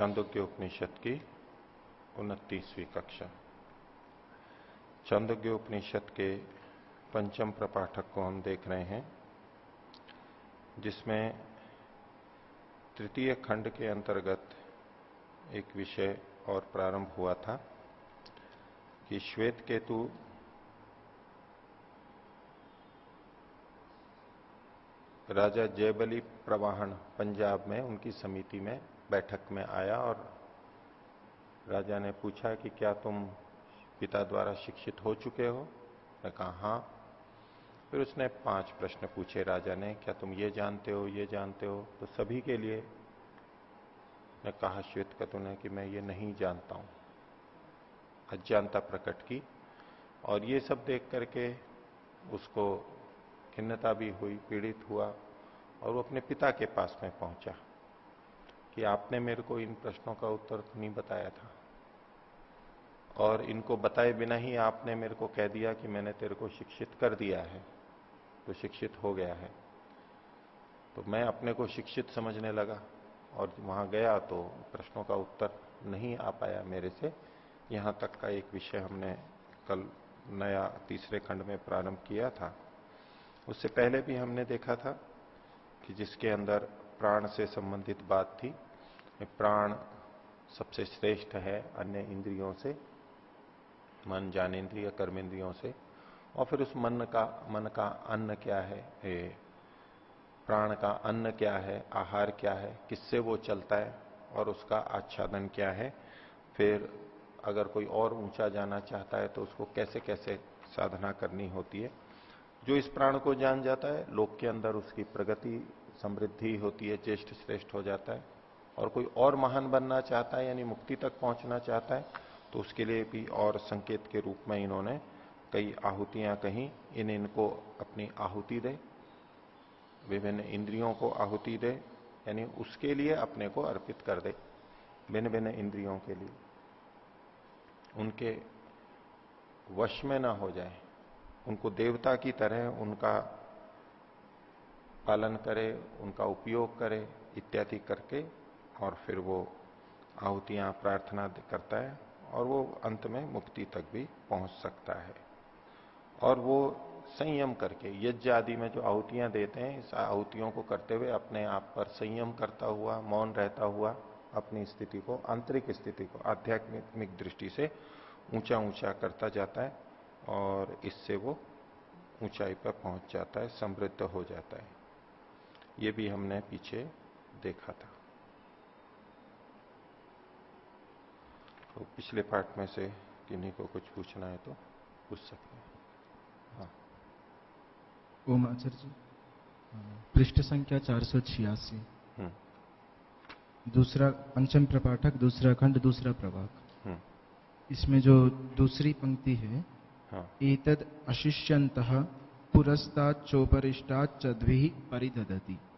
चांदोग्य उपनिषद की उनतीसवीं कक्षा। चांदोग्य उपनिषद के पंचम प्रपाठक को हम देख रहे हैं, जिसमें तृतीय खंड के अंतर्गत एक विषय और प्रारंभ हुआ था कि श्वेत केतु राजा जयबली प्रवाहन पंजाब में, उनकी समिति में बैठक में आया और राजा ने पूछा कि क्या तुम पिता द्वारा शिक्षित हो चुके हो? मैं कहा, हाँ। फिर उसने पाँच प्रश्न पूछे राजा ने, क्या तुम ये जानते हो, ये जानते हो? तो सभी के लिए मैं कहा, श्वेत कतु ने कि मैं ये नहीं जानता हूँ। अज्ञानता प्रकट की और ये सब देख करके उसको खिन्नता भी हुई, पीड़ित हुआ और वो अपने पिता के पास में पहुँचा। कि आपने मेरे को इन प्रश्नों का उत्तर तो नहीं बताया था। और इनको बताए बिना ही आपने मेरे को कह दिया कि मैंने तेरे को शिक्षित कर दिया है तो शिक्षित हो गया है। तो मैं अपने को शिक्षित समझने लगा और वहाँ गया तो प्रश्नों का उत्तर नहीं आ पाया मेरे से। यहाँ तक का एक विषय हमने कल नया तीसरे खंड में प्रारंभ किया था। उससे पहले भी हमने देखा था कि जिसके अंदर प्राण से संबंधित बात थी। प्राण सबसे श्रेष्ठ है अन्य इंद्रियों से मन ज्ञानेन्द्रिय कर्मेंद्रियों से। और फिर उस मन का मन का अन्न क्या है? ए, प्राण का अन्न क्या है? आहार क्या है? किससे वो चलता है? और उसका आच्छादन क्या है? फिर अगर कोई और ऊँचा जाना चाहता है तो उसको कैसे कैसे साधना करनी होती है? जो इस प्राण को जान जाता है लोक के अंदर उसकी प्रगति समृद्धि होती है ज्येष्ठ श्रेष्ठ हो जाता है। और कोई और महान बनना चाहता है, यानी मुक्ति तक पहुँचना चाहता है तो उसके लिए भी और संकेत के रूप में इन्होंने कई आहुतियाँ कही। इन इनको अपनी आहुति दे, विभिन्न इंद्रियों को आहुति दे, यानी उसके लिए अपने को अर्पित कर दे भिन्न भिन्न इंद्रियों के लिए। उनके वश में ना हो जाए, उनको देवता की तरह उनका पालन करे, उनका उपयोग करे, इत्यादि करके और फिर वो आहुतियाँ, प्रार्थना करता है और वो अंत में मुक्ति तक भी पहुँच सकता है। और वो संयम करके, यज्ञ आदि में जो आहुतियाँ देते हैं, इस आहुतियों को करते हुए अपने आप पर संयम करता हुआ, मौन रहता हुआ, अपनी स्थिति को, आंतरिक स्थिति को, आध्यात्मिक दृष्टि से ऊँचा ऊँचा करता जाता है और इससे वो ऊंचाई पर पहुँच जाता है, समृद्ध हो जाता है। ये भी हमने पीछे देखा था तो पिछले पार्ट में से किन्हीं को कुछ पूछना है तो पूछ सकते हैं हाँ ओम आचार्य जी पृष्ठ संख्या चार सौ छियासी हम्म। दूसरा पंचम प्रपाठक दूसरा खंड दूसरा प्रभाग हम्म। इसमें जो दूसरी पंक्ति है हाँ। एतद अशिष्यंत चद्वी परिदती हाँ।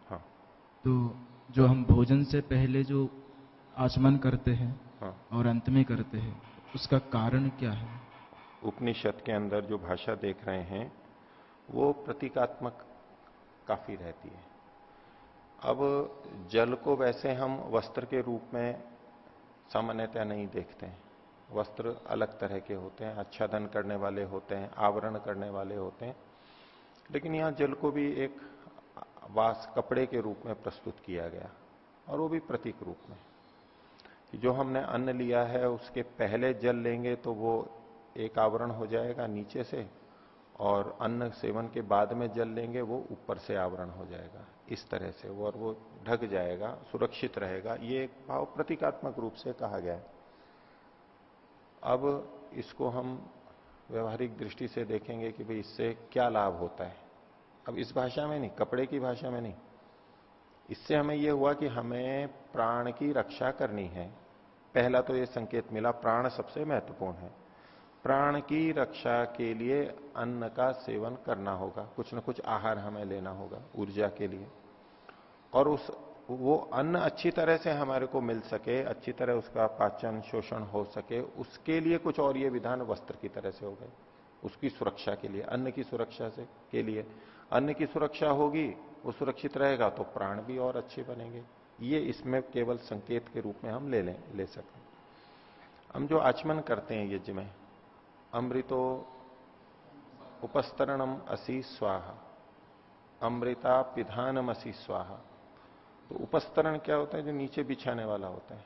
तो जो हम भोजन से पहले जो आचमन करते हैं हाँ। और अंत में करते हैं उसका कारण क्या है? उपनिषद के अंदर जो भाषा देख रहे हैं वो प्रतीकात्मक काफ़ी रहती है। अब जल को वैसे हम वस्त्र के रूप में सामान्यतः नहीं देखते हैं। वस्त्र अलग तरह के होते हैं आच्छादन करने वाले होते हैं आवरण करने वाले होते हैं। लेकिन यहाँ जल को भी एक वास कपड़े के रूप में प्रस्तुत किया गया और वो भी प्रतीक रूप में। कि जो हमने अन्न लिया है, उसके पहले जल लेंगे तो वो एक आवरण हो जाएगा नीचे से और अन्न सेवन के बाद में जल लेंगे, वो ऊपर से आवरण हो जाएगा, इस तरह से वो और वो ढक जाएगा, सुरक्षित रहेगा। ये एक भाव प्रतीकात्मक रूप से कहा गया है। अब इसको हम व्यवहारिक दृष्टि से देखेंगे कि भाई इससे क्या लाभ होता है। अब इस भाषा में नहीं, कपड़े की भाषा में नहीं। इससे हमें यह हुआ कि हमें प्राण की रक्षा करनी है। पहला तो ये संकेत मिला, प्राण सबसे महत्वपूर्ण है। प्राण की रक्षा के लिए अन्न का सेवन करना होगा, कुछ न कुछ आहार हमें लेना होगा, ऊर्जा के लिए। और उस, वो अन्न अच्छी तरह से हमारे को मिल सके, अच्छी तरह उसका पाचन, शोषण हो सके, उसके लिए कुछ और ये विधान वस्त्र की तरह से हो गए, उसकी सुरक्षा के लिए, अन्न की सुरक्षा से, के लिए। अन्न की सुरक्षा होगी, वो सुरक्षित रहेगा तो प्राण भी और अच्छे बनेंगे। ये इसमें केवल संकेत के रूप में हम ले लें, ले सकें। हम जो आचमन करते हैं यज्ञ में अमृतो उपस्तरणम असी स्वाहा, अमृता पिधानम असी स्वाहा। तो उपस्तरण क्या होता है? जो नीचे बिछाने वाला होता है।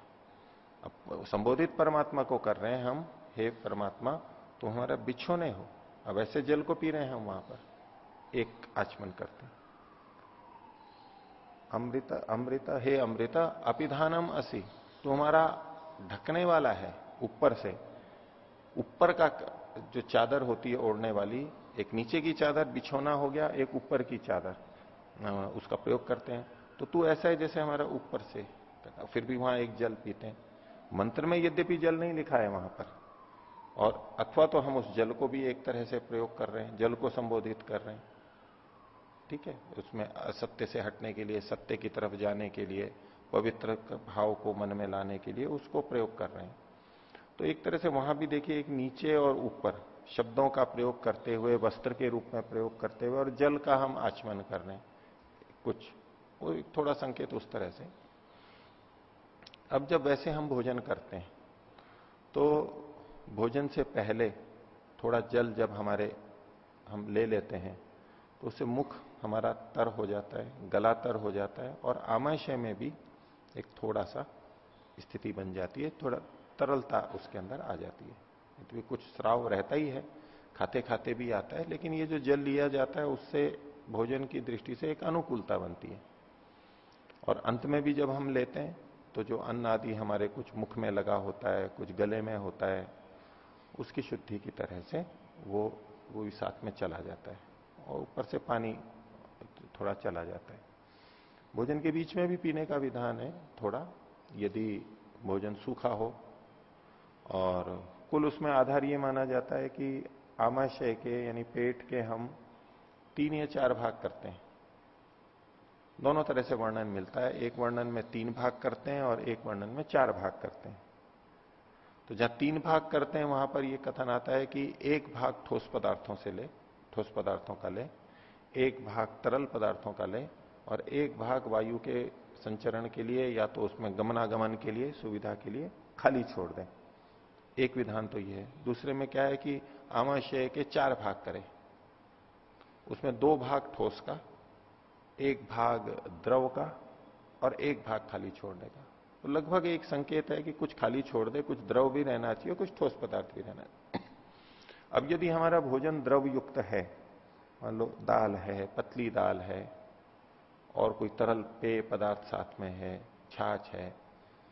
अब संबोधित परमात्मा को कर रहे हैं हम, हे परमात्मा तो हमारा बिछोने हो। अब ऐसे जल को पी रहे हैं हम वहाँ पर। एक आचमन करते अमृत अमृत, हे अमृत, अपिधानम असी तो हमारा ढकने वाला है, ऊपर से। ऊपर का जो चादर होती है ओढ़ने वाली, एक नीचे की चादर, बिछोना हो गया, एक ऊपर की चादर उसका प्रयोग करते हैं। तो तू ऐसा है जैसे हमारा ऊपर से, फिर भी वहाँ एक जल पीते हैं। मंत्र में यद्यपि जल नहीं लिखा है वहाँ पर, और अथवा तो हम उस जल को भी एक तरह से प्रयोग कर रहे हैं, जल को संबोधित कर रहे हैं। ठीक है? उसमें असत्य से हटने के लिए, सत्य की तरफ़ जाने के लिए, पवित्र भाव को मन में लाने के लिए उसको प्रयोग कर रहे हैं। तो एक तरह से वहाँ भी देखिए, एक नीचे और ऊपर शब्दों का प्रयोग करते हुए, वस्त्र के रूप में प्रयोग करते हुए और जल का हम आचमन कर रहे हैं। कुछ, वो थोड़ा संकेत उस तरह से। अब जब वैसे हम भोजन करते हैं तो भोजन से पहले थोड़ा जल जब हमारे, हम ले लेते हैं तो उससे मुख हमारा तर हो जाता है, गला तर हो जाता है और आमाशय में भी एक थोड़ा सा स्थिति बन जाती है, थोड़ा तरलता उसके अंदर आ जाती है। तो कुछ श्राव रहता ही है खाते खाते भी आता है, लेकिन ये जो जल लिया जाता है, उससे भोजन की दृष्टि से एक अनुकूलता बनती है। और अंत में भी जब हम लेते हैं तो जो अन्न आदि हमारे कुछ मुख में लगा होता है, कुछ गले में होता है, उसकी शुद्धि की तरह से वो वो भी साथ में चला जाता है। और ऊपर से पानी थोड़ा चला जाता है। भोजन के बीच में भी पीने का विधान है थोड़ा, यदि भोजन सूखा हो, और कुल उसमें आधार ये माना जाता है कि आमाशय के यानी पेट के हम तीन या चार भाग करते हैं। दोनों तरह से वर्णन मिलता है। एक वर्णन में तीन भाग करते हैं और एक वर्णन में चार भाग करते हैं। तो जहाँ तीन भाग करते हैं, वहाँ पर यह कथन आता है कि एक भाग ठोस पदार्थों से ले, ठोस पदार्थों का ले एक भाग तरल पदार्थों का ले और एक भाग वायु के संचरण के लिए या तो उसमें गमनागमन के लिए, सुविधा के लिए खाली छोड़ दें। एक विधान तो यह है। दूसरे में क्या है कि आमाशय के चार भाग करें। उसमें दो भाग ठोस का, एक भाग द्रव का और एक भाग खाली छोड़ने का। तो लगभग एक संकेत है कि कुछ खाली छोड़ दे, कुछ द्रव भी रहना चाहिए कुछ ठोस पदार्थ भी रहना चाहिए। अब यदि हमारा भोजन द्रव युक्त है मान लो, दाल है, पतली दाल है, और कोई तरल पेय पदार्थ साथ में है, छाछ है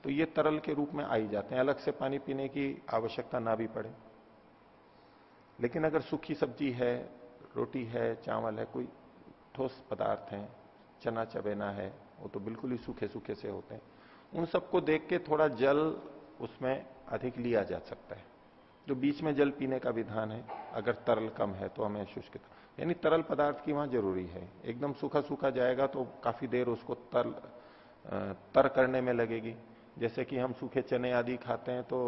तो ये तरल के रूप में आई जाते हैं। अलग से पानी पीने की आवश्यकता ना भी पड़े। लेकिन अगर सूखी सब्ज़ी है, रोटी है, चावल है, कोई ठोस पदार्थ हैं, चना, चबेना है, वो तो बिल्कुल ही सूखे सूखे से होते हैं। उन सबको देख के थोड़ा जल उसमें अधिक लिया जा सकता है। जो बीच में जल पीने का विधान है, अगर तरल कम है तो हमें शुष्क यानी तरल पदार्थ की वहाँ ज़रूरी है। एकदम सूखा सूखा जाएगा तो काफ़ी देर उसको तर तर करने में लगेगी। जैसे कि हम सूखे चने आदि खाते हैं तो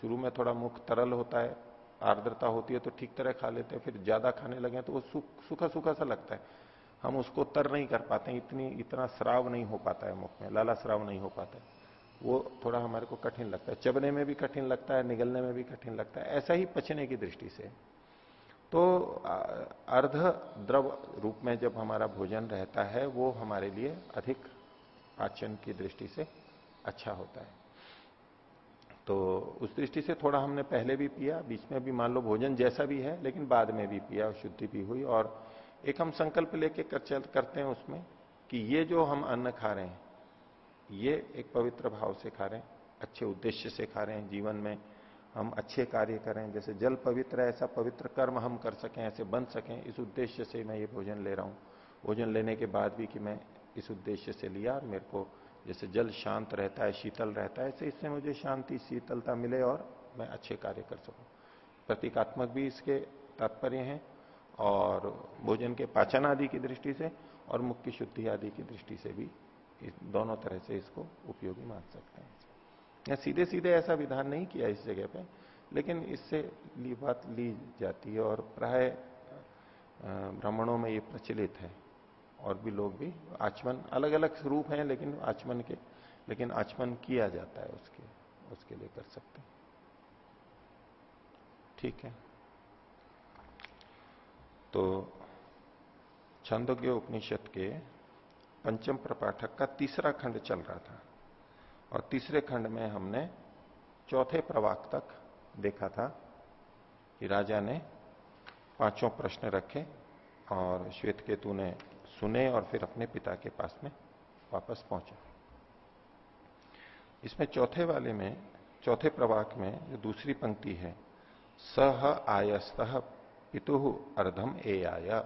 शुरू में थोड़ा मुख तरल होता है, आर्द्रता होती है तो ठीक तरह खा लेते हैं, फिर ज़्यादा खाने लगे तो वो सूखा सूखा सा लगता है। हम उसको तर नहीं कर पाते इतनी, इतना श्राव नहीं हो पाता है मुख में, लाला श्राव नहीं हो पाता है। वो थोड़ा हमारे को कठिन लगता है। चबने में भी कठिन लगता है, निगलने में भी कठिन लगता है। ऐसा ही पचने की दृष्टि से। तो अर्ध द्रव रूप में जब हमारा भोजन रहता है, वो हमारे लिए अधिक पाचन की दृष्टि से अच्छा होता है। तो उस दृष्टि से थोड़ा हमने पहले भी पिया, बीच में भी मान लो भोजन जैसा भी है, लेकिन बाद में भी पिया, शुद्धि भी हुई और एक हम संकल्प लेके कर करते हैं उसमें कि ये जो हम अन्न खा रहे हैं, ये एक पवित्र भाव से खा रहे हैं, अच्छे उद्देश्य से खा रहे हैं, जीवन में हम अच्छे कार्य करें, जैसे जल पवित्र है, ऐसा पवित्र कर्म हम कर सकें, ऐसे बन सकें, इस उद्देश्य से मैं ये भोजन ले रहा हूँ। भोजन लेने के बाद भी कि मैं इस उद्देश्य से लिया और मेरे को जैसे जल शांत रहता है, शीतल रहता है, ऐसे इससे मुझे शांति, शीतलता मिले और मैं अच्छे कार्य कर सकूँ। प्रतीकात्मक भी इसके तात्पर्य हैं और भोजन के पाचन आदि की दृष्टि से और मुख्य शुद्धि आदि की दृष्टि से भी दोनों तरह से इसको उपयोगी मान सकते हैं। या सीधे सीधे ऐसा विधान नहीं किया इस जगह पे, लेकिन इससे ली बात ली जाती है और प्राय ब्राह्मणों में ये प्रचलित है और भी लोग भी आचमन अलग अलग स्वरूप हैं लेकिन आचमन के, लेकिन आचमन किया जाता है उसके उसके लिए कर सकते हैं। ठीक है। तो छंदोग्य उपनिषद के पंचम प्रपाठक का तीसरा खंड चल रहा था। और तीसरे खंड में हमने चौथे प्रवाक तक देखा था कि राजा ने पाँचों प्रश्न रखे और श्वेत केतु ने सुने और फिर अपने पिता के पास में वापस पहुँचा। इसमें चौथे वाले में, चौथे प्रवाक में जो दूसरी पंक्ति है, सह आयस्त पितु अर्धम ए आय।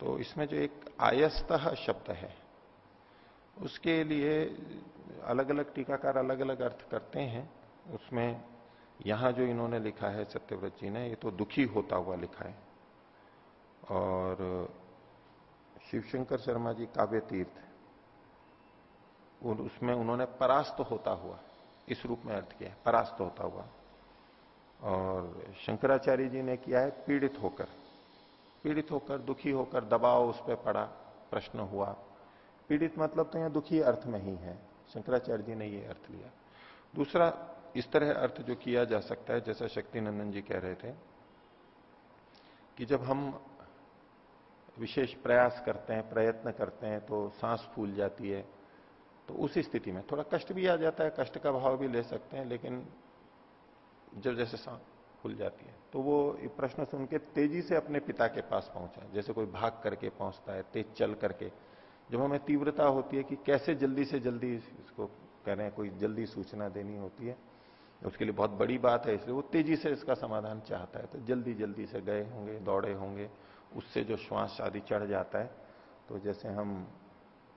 तो इसमें जो एक आयस्त शब्द है उसके लिए अलग अलग टीकाकार अलग अलग अर्थ करते हैं। उसमें यहाँ जो इन्होंने लिखा है सत्यव्रत जी ने, ये तो दुखी होता हुआ लिखा है। और शिवशंकर शर्मा जी काव्य तीर्थ उसमें उन्होंने परास्त होता हुआ, इस रूप में अर्थ किया परास्त होता हुआ। और शंकराचार्य जी ने किया है पीड़ित होकर पीड़ित होकर, दुखी होकर दबाव उस पर पड़ा, प्रश्न हुआ। पीड़ित मतलब तो यहाँ दुखी अर्थ में ही है। शंकराचार्य जी ने ये अर्थ लिया। दूसरा, इस तरह अर्थ जो किया जा सकता है, जैसा शक्ति नंदन जी कह रहे थे, कि जब हम विशेष प्रयास करते हैं, प्रयत्न करते हैं तो सांस फूल जाती है तो उस स्थिति में थोड़ा कष्ट भी आ जाता है, कष्ट का भाव भी ले सकते हैं, लेकिन जब जैसे सांस फूल जाती है तो वो प्रश्न सुन के तेज़ी से अपने पिता के पास पहुँचा। जैसे कोई भाग करके पहुँचता है, तेज चल करके जब हमें तीव्रता होती है कि कैसे जल्दी से जल्दी इसको कह रहे हैं कोई जल्दी सूचना देनी होती है, उसके लिए बहुत बड़ी बात है, इसलिए वो तेज़ी से इसका समाधान चाहता है। तो जल्दी जल्दी से गए होंगे, दौड़े होंगे, उससे जो श्वास आदि चढ़ जाता है तो जैसे हम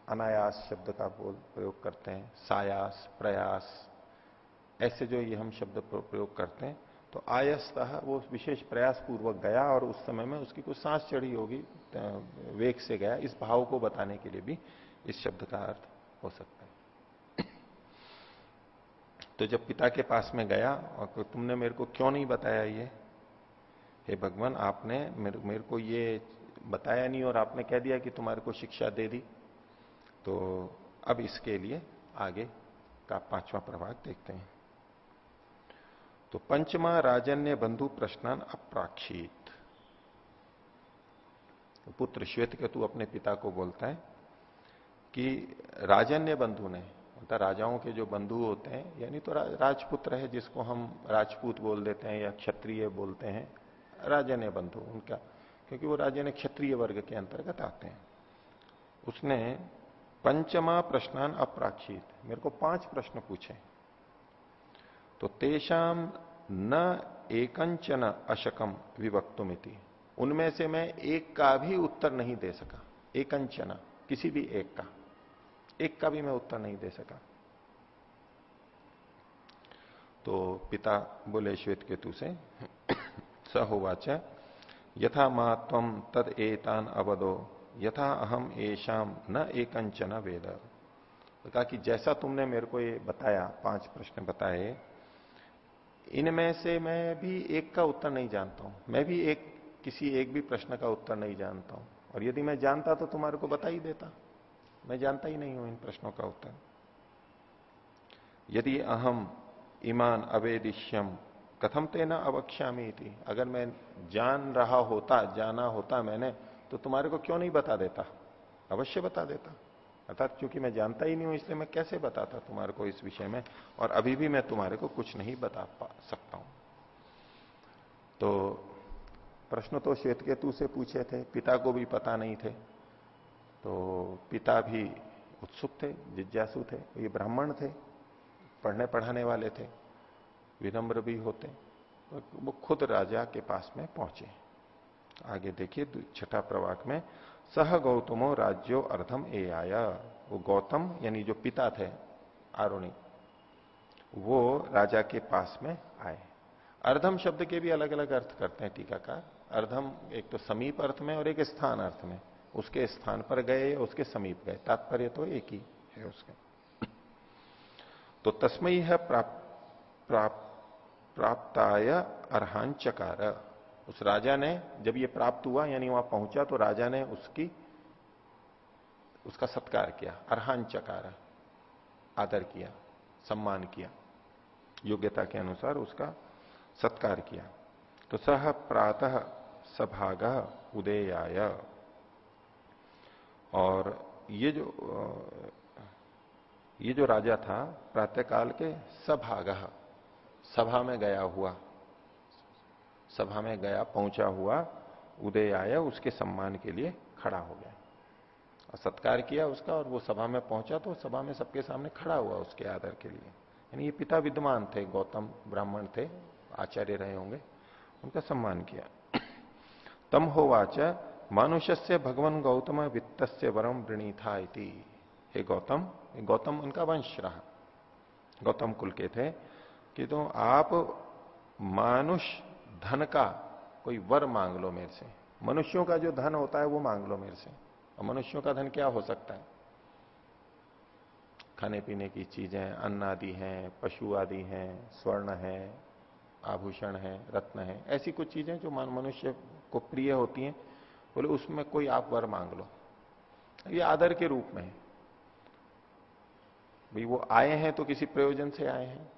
अनायास शब्द का बोल, प्रयोग करते हैं, सायास, प्रयास, ऐसे जो ये हम शब्द प्रयोग करते हैं तो आयस्तः वो विशेष प्रयास पूर्वक गया और उस समय में उसकी कुछ सांस चढ़ी होगी वेग से गया। इस भाव को बताने के लिए भी इस शब्द का अर्थ हो सकता है। तो जब पिता के पास में गया और तुमने मेरे को क्यों नहीं बताया ये? हे भगवान आपने मेरे, मेरे को ये बताया नहीं और आपने कह दिया कि तुम्हारे को शिक्षा दे दी। तो अब इसके लिए आगे का पांचवा प्रभाग देखते हैं। तो पंचमा राजन्य बंधु प्रश्नान अप्राक्षित। पुत्र श्वेत केतु अपने पिता को बोलता है कि राजन्य बंधु ने मतलब राजाओं के जो बंधु होते हैं, यानी तो राजपुत्र है जिसको हम राजपूत बोल देते हैं या क्षत्रिय बोलते हैं राजन्य बंधु उनका, क्योंकि वो राजन्य क्षत्रिय वर्ग के अंतर्गत आते हैं। उसने पंचमा प्रश्नान अप्राक्षित, मेरे को पाँच प्रश्न पूछे। तो तेषाम न एकंचन अशकम विवक्तुमिति। उनमें से मैं एक का भी उत्तर नहीं दे सका। एकंचना किसी भी एक का। एक का भी मैं उत्तर नहीं दे सका। तो पिता बोले श्वेत केतु से स सहोवाच, यथा मात्वम तद एतान अवदो, यथा अहम एशाम न एकंचन वेद। तो कहा कि जैसा तुमने मेरे को ये बताया, पाँच प्रश्न बताए, इनमें से मैं भी एक का उत्तर नहीं जानता हूँ। मैं भी एक किसी एक भी प्रश्न का उत्तर नहीं जानता हूँ। और यदि मैं जानता तो तुम्हारे को बता ही देता। मैं जानता ही नहीं हूँ इन प्रश्नों का उत्तर। यदि अहम ईमान अवेदिश्यम कथम तेना अवक्ष्यामी थी अगर मैं जान रहा होता, जाना होता मैंने तो तुम्हारे को क्यों नहीं बता देता? अवश्य बता देता। अर्थात क्योंकि मैं जानता ही नहीं हूँ, इसलिए मैं कैसे बताता तुम्हारे को इस विषय में? और अभी भी मैं तुम्हारे को कुछ नहीं बता सकता हूँ। तो प्रश्न तो श्वेत केतु से पूछे थे, पिता को भी पता नहीं थे। तो पिता भी उत्सुक थे, जिज्ञासु थे, ये ब्राह्मण थे, पढ़ने पढ़ाने वाले थे, विनम्र भी होते, वो खुद राजा के पास में पहुँचे। आगे देखिए छठा प्रवाक में, सह गौतमो राज्यो अर्धम ए आया। वो गौतम, यानी जो पिता थे, आरुणी, वो राजा के पास में आए। अर्धम शब्द के भी अलग अलग अर्थ करते हैं टीकाकार। अर्धम एक तो समीप अर्थ में और एक स्थान अर्थ में। उसके स्थान पर गए उसके समीप गए? तात्पर्य तो एक ही है उसका। तो तस्मय है प्राप, प्राप, प्राप्ताय अर्हांचकार। उस राजा ने जब ये प्राप्त हुआ यानी वहाँ पहुँचा तो राजा ने उसकी उसका सत्कार किया अर्हांचकार। आदर किया सम्मान किया योग्यता के अनुसार उसका सत्कार किया। तो सह प्रातः सभाग उदयाय। और ये जो ये जो राजा था, प्रातःकाल के सभाग, सभा में गया हुआ, सभा में गया, पहुँचा हुआ उदय आया उसके सम्मान के लिए खड़ा हो गया। और सत्कार किया उसका और वो सभा में पहुँचा तो सभा में सबके सामने खड़ा हुआ उसके आदर के लिए। यानी ये पिता विद्वान थे, गौतम ब्राह्मण थे, आचार्य रहे होंगे, उनका सम्मान किया। तम हो वाच मानुष्य भगवान गौतम वित्त से वरम वृणी था हे गौतम गौतम उनका वंश रहा। गौतम कुल के थे कि तो आप मानुष धन का कोई वर मांग लो मेरे से। मनुष्यों का जो धन होता है वो मांग लो मेरे से। और मनुष्यों का धन क्या हो सकता है? खाने पीने की चीज़ें, अन्न आदि हैं, पशु आदि हैं, स्वर्ण है, आभूषण है, रत्न है, ऐसी कुछ चीज़ें जो मनुष्य को प्रिय होती हैं, बोले, उसमें कोई आप वर मांग लो। ये आदर के रूप में है। भाई, वो आए हैं तो किसी प्रयोजन से आए हैं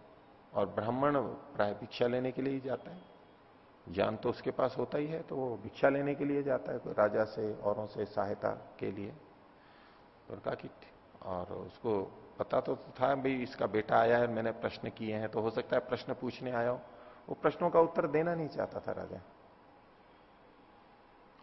और ब्राह्मण प्राय भिक्षा लेने के लिए ही जाता है। ज्ञान तो उसके पास होता ही है तो वो भिक्षा लेने के लिए जाता है राजा से, औरों से सहायता के लिए। और कहा कि, और उसको पता तो था, भाई, इसका बेटा आया है, मैंने प्रश्न किए हैं तो हो सकता है प्रश्न पूछने आया हो। वो प्रश्नों का उत्तर देना नहीं चाहता था राजा।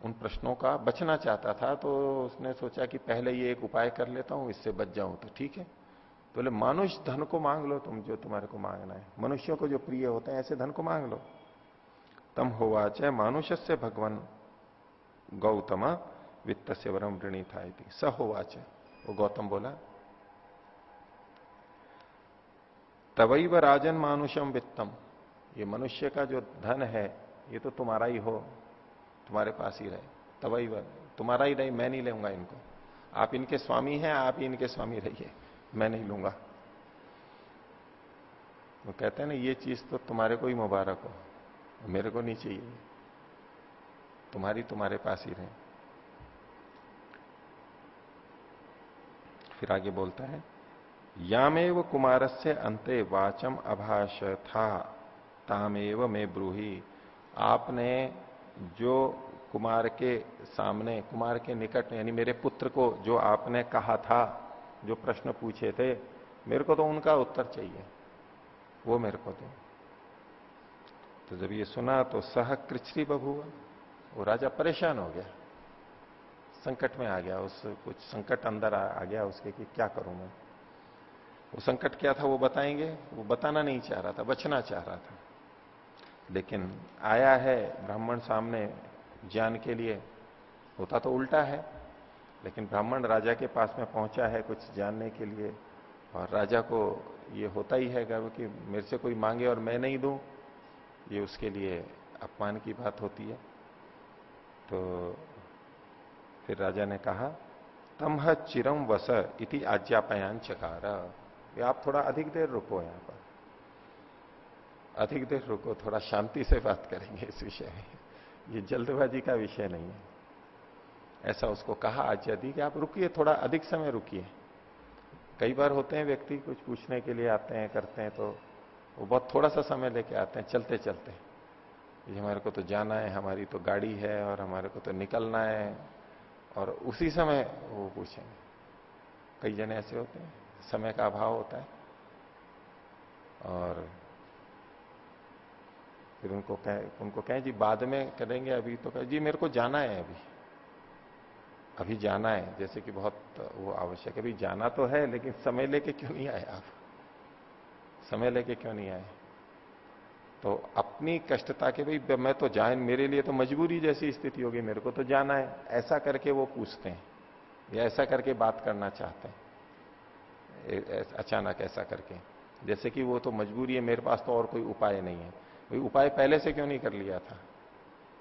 उन प्रश्नों का बचना चाहता था तो उसने सोचा कि पहले ये एक उपाय कर लेता हूँ, इससे बच जाऊँ तो ठीक है। तो बोले, मानुष धन को मांग लो तुम जो तुम्हारे को मांगना है। मनुष्यों को जो प्रिय होते हैं, ऐसे धन को मांग लो। तम होवा चाहे मानुष्य से भगवान गौतम वित्त से वरम ऋणी था स होवाच वो गौतम बोला, तवैव राजन मानुषम वित्तम। ये मनुष्य का जो धन है, ये तो तुम्हारा ही हो। तुम्हारे पास ही रहे। तवैव तुम्हारा ही रहे मैं नहीं लूँगा इनको। आप इनके स्वामी हैं, आप ही इनके स्वामी रहिए। मैं नहीं लूँगा। वो कहते हैं ना, ये चीज़ तो तुम्हारे को ही मुबारक हो। मेरे को नहीं चाहिए तुम्हारी तुम्हारे पास ही रहे। फिर आगे बोलता है, यामेव कुमार से अंते वाचम अभाष था तामेव में ब्रूही। आपने जो कुमार के सामने कुमार के निकट यानी मेरे पुत्र को जो आपने कहा था जो प्रश्न पूछे थे मेरे को तो उनका उत्तर चाहिए। वो मेरे को दो। तो जब ये सुना तो सह कृचरी बबुआ वो राजा परेशान हो गया। संकट में आ गया उस कुछ संकट अंदर आ, आ गया उसके कि क्या करूँ मैं? वो संकट क्या था वो बताएँगे? वो बताना नहीं चाह रहा था बचना चाह रहा था। लेकिन आया है ब्राह्मण सामने ज्ञान के लिए, होता तो उल्टा है, लेकिन ब्राह्मण राजा के पास में पहुँचा है कुछ जानने के लिए, और राजा को ये होता ही है गर्व कि मेरे से कोई मांगे और मैं नहीं दूँ, ये उसके लिए अपमान की बात होती है। तो फिर राजा ने कहा, तमह चिरम वस इति आज्ञापयान चकार आप थोड़ा अधिक देर रुको यहाँ पर। अधिक देर रुको, थोड़ा शांति से बात करेंगे इस विषय में। ये जल्दबाजी का विषय नहीं है। ऐसा उसको कहा आज्ञा दी कि आप रुकिए, थोड़ा अधिक समय रुकिए। कई बार होते हैं व्यक्ति कुछ पूछने के लिए आते हैं, करते हैं तो वो बहुत थोड़ा सा समय लेके आते हैं, चलते चलते। हमारे को तो जाना है, हमारी तो गाड़ी है और हमारे को तो निकलना है और उसी समय वो पूछेंगे। कई जने ऐसे होते हैं, समय का अभाव होता है और फिर उनको कह, उनको कहें, जी, बाद में करेंगे अभी तो कहे, जी, मेरे को जाना है अभी। अभी जाना है, जैसे कि बहुत वो आवश्यक है। अभी जाना तो है, लेकिन समय लेके क्यों नहीं आए आप? समय लेके क्यों नहीं आए? तो अपनी कष्टता के, भाई मैं तो जाए मेरे लिए तो मजबूरी जैसी स्थिति होगी, मेरे को तो जाना है। ऐसा करके वो पूछते हैं, या ऐसा करके बात करना चाहते हैं। अचानक ऐसा करके। जैसे कि वो तो मजबूरी है, मेरे पास तो और कोई उपाय नहीं है। भाई उपाय पहले से क्यों नहीं कर लिया था?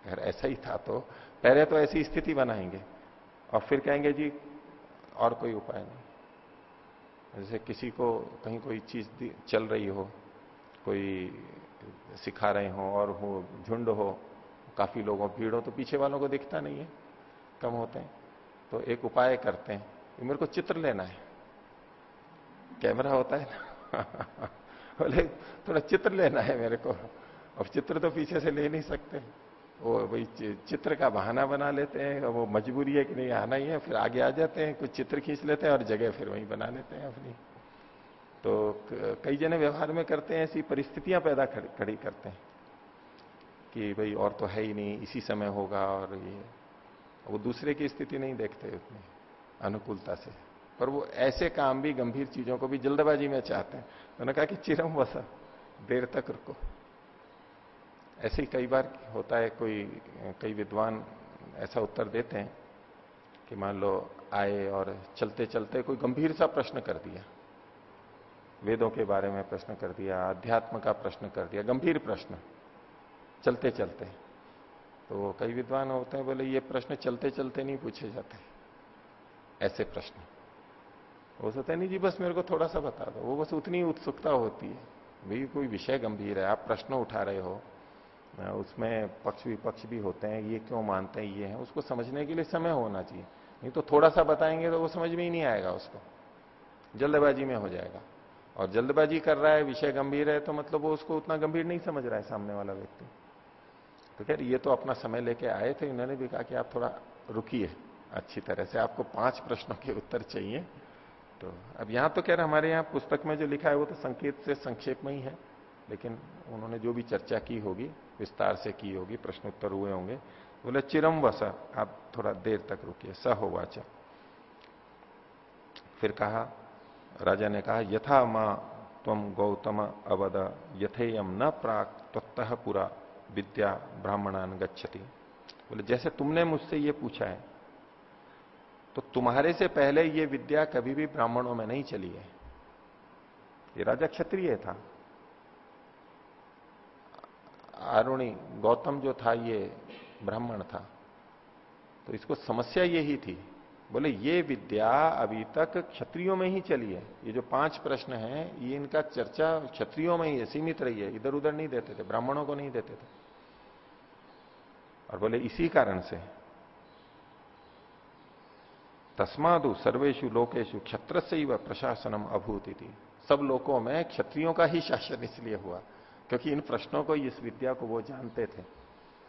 अगर ऐसा ही था तो। पहले तो ऐसी स्थिति बनाएँगे और फिर कहेंगे, जी, और कोई उपाय नहीं। जैसे किसी को कहीं कोई चीज़ चल रही हो, कोई सिखा रहे हो और हो, झुंड हो, काफ़ी लोगों, भीड़ हो तो पीछे वालों को दिखता नहीं है, कम होते हैं। तो एक उपाय करते हैं मेरे को चित्र लेना है। कैमरा होता है ना? बोले, थोड़ा चित्र लेना है मेरे को। अब चित्र तो पीछे से ले नहीं सकते। वो वही चित्र का बहाना बना लेते हैं, वो मजबूरी है कि नहीं, आना ही है, फिर आगे आ जाते हैं, कुछ चित्र खींच लेते हैं और जगह फिर वहीं बना लेते हैं अपनी। तो कई जने व्यवहार में करते हैं, ऐसी परिस्थितियाँ पैदा खड़ी करते हैं कि भाई और तो है ही नहीं, इसी समय होगा और ये। वो दूसरे की स्थिति नहीं देखते उतनी, अनुकूलता से। पर वो ऐसे काम भी, गंभीर चीज़ों को भी जल्दबाजी में चाहते हैं। उन्होंने कहा कि चिरम वसा, देर तक रुको। ऐसे ही कई बार होता है, कोई, कई विद्वान ऐसा उत्तर देते हैं कि मान लो आए और चलते चलते कोई गंभीर सा प्रश्न कर दिया। वेदों के बारे में प्रश्न कर दिया, अध्यात्म का प्रश्न कर दिया, गंभीर प्रश्न, चलते चलते। तो कई विद्वान होते हैं, बोले ये प्रश्न चलते चलते नहीं पूछे जाते। ऐसे प्रश्न। हो सकता नहीं जी, बस मेरे को थोड़ा सा बता दो। वो बस उतनी उत्सुकता होती है, भाई कोई विषय गंभीर है, आप प्रश्न उठा रहे हो उसमें पक्ष विपक्ष भी होते हैं, ये क्यों मानते हैं, ये है, उसको समझने के लिए समय होना चाहिए। नहीं तो थोड़ा सा बताएँगे तो वो समझ में ही नहीं आएगा उसको। जल्दबाजी में हो जाएगा। और जल्दबाजी कर रहा है, विषय गंभीर है तो मतलब वो उसको उतना गंभीर नहीं समझ रहा है सामने वाला व्यक्ति। तो खैर, ये तो अपना समय लेके आए थे, इन्होंने भी कहा कि आप थोड़ा रुकिए अच्छी तरह से। आपको पाँच प्रश्नों के उत्तर चाहिए। तो अब यहाँ तो कह रहे हमारे यहाँ पुस्तक में जो लिखा है, वो तो संकेत से संक्षेप में ही है। लेकिन उन्होंने जो भी चर्चा की होगी, विस्तार से की होगी प्रश्न उत्तर हुए होंगे, बोले, चिरम वस, आप थोड़ा देर तक रुकिए स हो वाचा फिर कहा, राजा ने कहा, यथा माँ तम गौतम अवद यथेयम न प्राक तत्तः पुरा विद्या ब्राह्मणान गच्छति। बोले, जैसे तुमने मुझसे ये पूछा है तो तुम्हारे से पहले ये विद्या कभी भी ब्राह्मणों में नहीं चली है। ये राजा क्षत्रिय था आरुणी गौतम जो था, ये ब्राह्मण था। तो इसको समस्या यही थी। बोले, ये विद्या अभी तक क्षत्रियों में ही चली है। ये जो पाँच प्रश्न हैं, ये इनका चर्चा क्षत्रियों में ही है, सीमित रही है। इधर उधर नहीं देते थे, ब्राह्मणों को नहीं देते थे। और बोले, इसी कारण से। तस्मादु सर्वेशु लोकेशु क्षत्र से ही वह प्रशासनम अभूति थी सब लोगों में क्षत्रियों का ही शासन इसलिए हुआ। क्योंकि इन प्रश्नों को इस विद्या को वो जानते थे,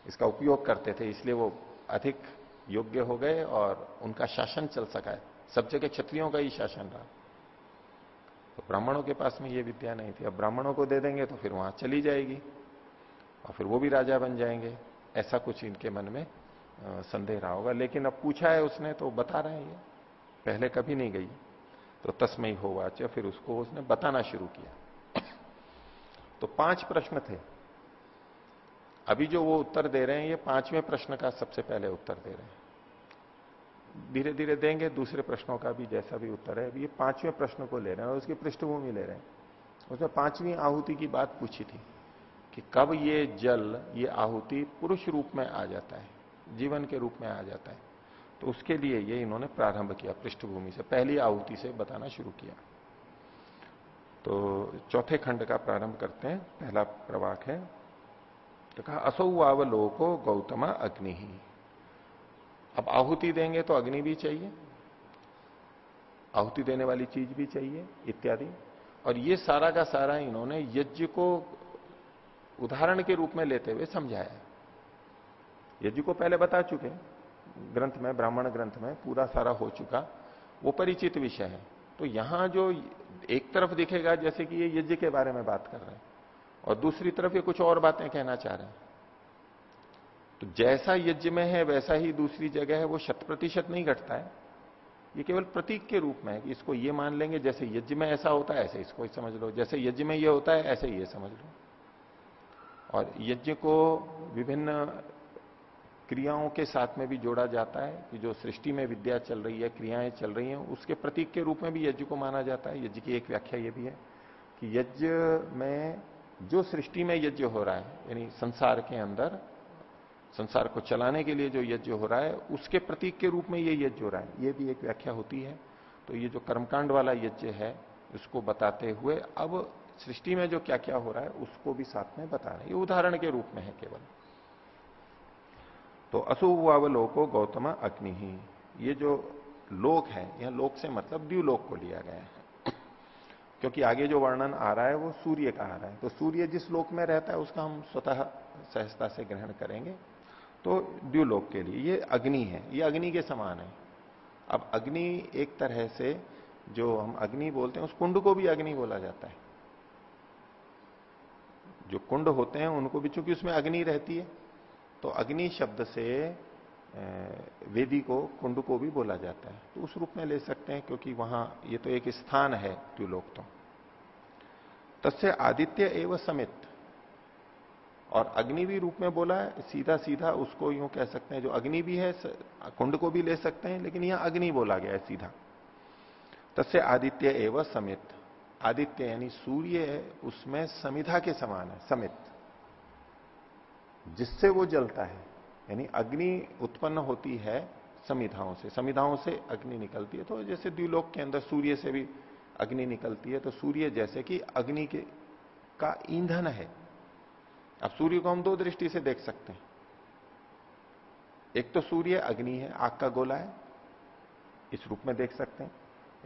इसका उपयोग करते थे, इसलिए वो अधिक योग्य हो गए और उनका शासन चल सका है। सब जगह क्षत्रियों का ही शासन रहा। तो ब्राह्मणों के पास में ये विद्या नहीं थी। अब ब्राह्मणों को दे देंगे तो फिर वहाँ चली जाएगी और फिर वो भी राजा बन जाएँगे। ऐसा कुछ इनके मन में संदेह रहा होगा। लेकिन अब पूछा है उसने तो बता रहे हैं ये। पहले कभी नहीं गई। तो तस्मय हो वाच फिर उसको उसने बताना शुरू किया। तो पाँच प्रश्न थे। अभी जो वो उत्तर दे रहे हैं, ये पाँचवें प्रश्न का सबसे पहले उत्तर दे रहे हैं। धीरे धीरे देंगे, दूसरे प्रश्नों का भी जैसा भी उत्तर है। अभी ये पाँचवें प्रश्न को ले रहे हैं और उसकी पृष्ठभूमि ले रहे हैं। उसमें पांचवी आहुति की बात पूछी थी कि कब ये जल, ये आहुति पुरुष रूप में आ जाता है, जीवन के रूप में आ जाता है। तो उसके लिए ये इन्होंने प्रारंभ किया, पृष्ठभूमि से, पहली आहुति से बताना शुरू किया। तो चौथे खंड का प्रारंभ करते हैं, पहला प्रवाक है। तो कहा असौवावलोको गौतम अग्नि ही। अब आहुति देंगे तो अग्नि भी चाहिए, आहुति देने वाली चीज़ भी चाहिए, इत्यादि। और ये सारा का सारा इन्होंने यज्ञ को उदाहरण के रूप में लेते हुए समझाया। यज्ञ को पहले बता चुके ग्रंथ में, ब्राह्मण ग्रंथ में पूरा सारा हो चुका, वो परिचित विषय है। तो यहाँ जो एक तरफ़ दिखेगा, जैसे कि ये यज्ञ के बारे में बात कर रहे हैं, और दूसरी तरफ़ ये कुछ और बातें कहना चाह रहे हैं। तो जैसा यज्ञ में है, वैसा ही दूसरी जगह है, वो शत प्रतिशत नहीं घटता है। ये केवल प्रतीक के रूप में है कि इसको ये मान लेंगे, जैसे यज्ञ में ऐसा होता है, ऐसे इसको समझ लो। जैसे यज्ञ में ये होता है, ऐसे ये समझ लो। और यज्ञ को विभिन्न क्रियाओं के साथ में भी जोड़ा जाता है कि जो सृष्टि में विद्या चल रही है, क्रियाएँ चल रही हैं, उसके प्रतीक के रूप में भी यज्ञ को माना जाता है। यज्ञ की एक व्याख्या यह भी है कि यज्ञ में जो सृष्टि में यज्ञ हो रहा है, यानी संसार के अंदर, संसार को चलाने के लिए जो यज्ञ हो रहा है, उसके प्रतीक के रूप में ये यज्ञ हो रहा है। ये भी एक व्याख्या होती है। तो ये जो कर्मकांड वाला यज्ञ है उसको बताते हुए अब सृष्टि में जो क्या क्या हो रहा है, उसको भी साथ में बता रहे हैं। ये उदाहरण के रूप में है केवल। तो अशुभावलोको गौतम अग्नि ही। ये जो लोक है, यह लोक से मतलब द्व्यूलोक को लिया गया है। क्योंकि आगे जो वर्णन आ रहा है, वो सूर्य का आ रहा है। तो सूर्य जिस लोक में रहता है, उसका हम स्वतः सहजता से ग्रहण करेंगे। तो द्व्यूलोक के लिए ये अग्नि है। ये अग्नि के समान है। अब अग्नि एक तरह से जो हम अग्नि बोलते हैं, उस कुंड को भी अग्नि बोला जाता है। जो कुंड होते हैं, उनको भी चूँकि उसमें अग्नि रहती है। तो अग्नि शब्द से वेदी को, कुंड को भी बोला जाता है। तो उस रूप में ले सकते हैं, क्योंकि वहाँ ये तो एक स्थान है द्व्यूलोक तो। तस्य आदित्य एवं समित। और अग्नि भी रूप में बोला है सीधा सीधा उसको यूँ कह सकते हैं, जो अग्नि भी है कुंड को भी ले सकते हैं, लेकिन यहाँ अग्नि बोला गया है सीधा। तस्य आदित्य एवं समित। आदित्य यानी सूर्य उसमें समिधा के समान है, समित। जिससे वो जलता है, यानी अग्नि उत्पन्न होती है समिधाओं से। समिधाओं से अग्नि निकलती है तो जैसे द्विलोक के अंदर सूर्य से भी अग्नि निकलती है तो सूर्य जैसे कि अग्नि के का ईंधन है। अब सूर्य को हम दो दृष्टि से देख सकते हैं। एक तो सूर्य अग्नि है, आग का गोला है, इस रूप में देख सकते हैं।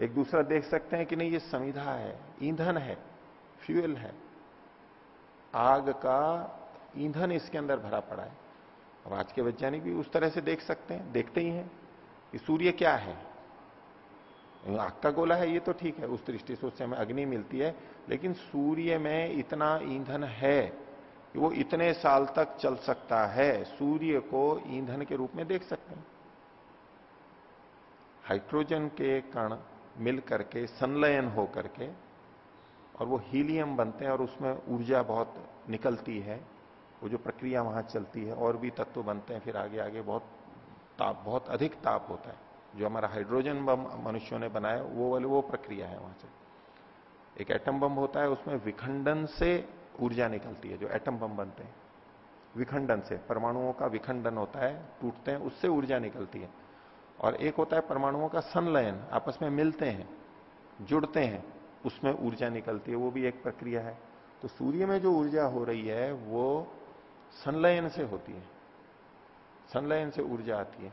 एक दूसरा देख सकते हैं कि नहीं, ये समिधा है, ईंधन है फ्यूल है। आग का ईंधन इसके अंदर भरा पड़ा है। अब आज के वैज्ञानिक भी उस तरह से देख सकते हैं, देखते ही हैं कि सूर्य क्या है। आग का गोला है, ये तो ठीक है, उस दृष्टि से उससे हमें अग्नि मिलती है, लेकिन सूर्य में इतना ईंधन है कि वो इतने साल तक चल सकता है, सूर्य को ईंधन के रूप में देख सकते हैं। हाइड्रोजन के कण मिल करके, संलयन हो करके और वो हीलियम बनते हैं और उसमें ऊर्जा बहुत निकलती है। वो जो प्रक्रिया वहाँ चलती है, और भी तत्व बनते हैं, फिर आगे आगे बहुत ताप, बहुत अधिक ताप होता है। जो हमारा हाइड्रोजन बम मनुष्यों ने बनाया, वो वाली, वो प्रक्रिया है वहाँ से। एक एटम बम होता है, उसमें विखंडन से ऊर्जा निकलती है, जो एटम बम बनते हैं। विखंडन से, परमाणुओं का विखंडन होता है, टूटते हैं, उससे ऊर्जा निकलती है। और एक होता है परमाणुओं का संलयन, आपस में मिलते हैं, जुड़ते हैं, उसमें ऊर्जा निकलती है, वो भी एक प्रक्रिया है। तो सूर्य में जो ऊर्जा हो रही है, वो संलयन से होती है। संलयन से ऊर्जा आती है।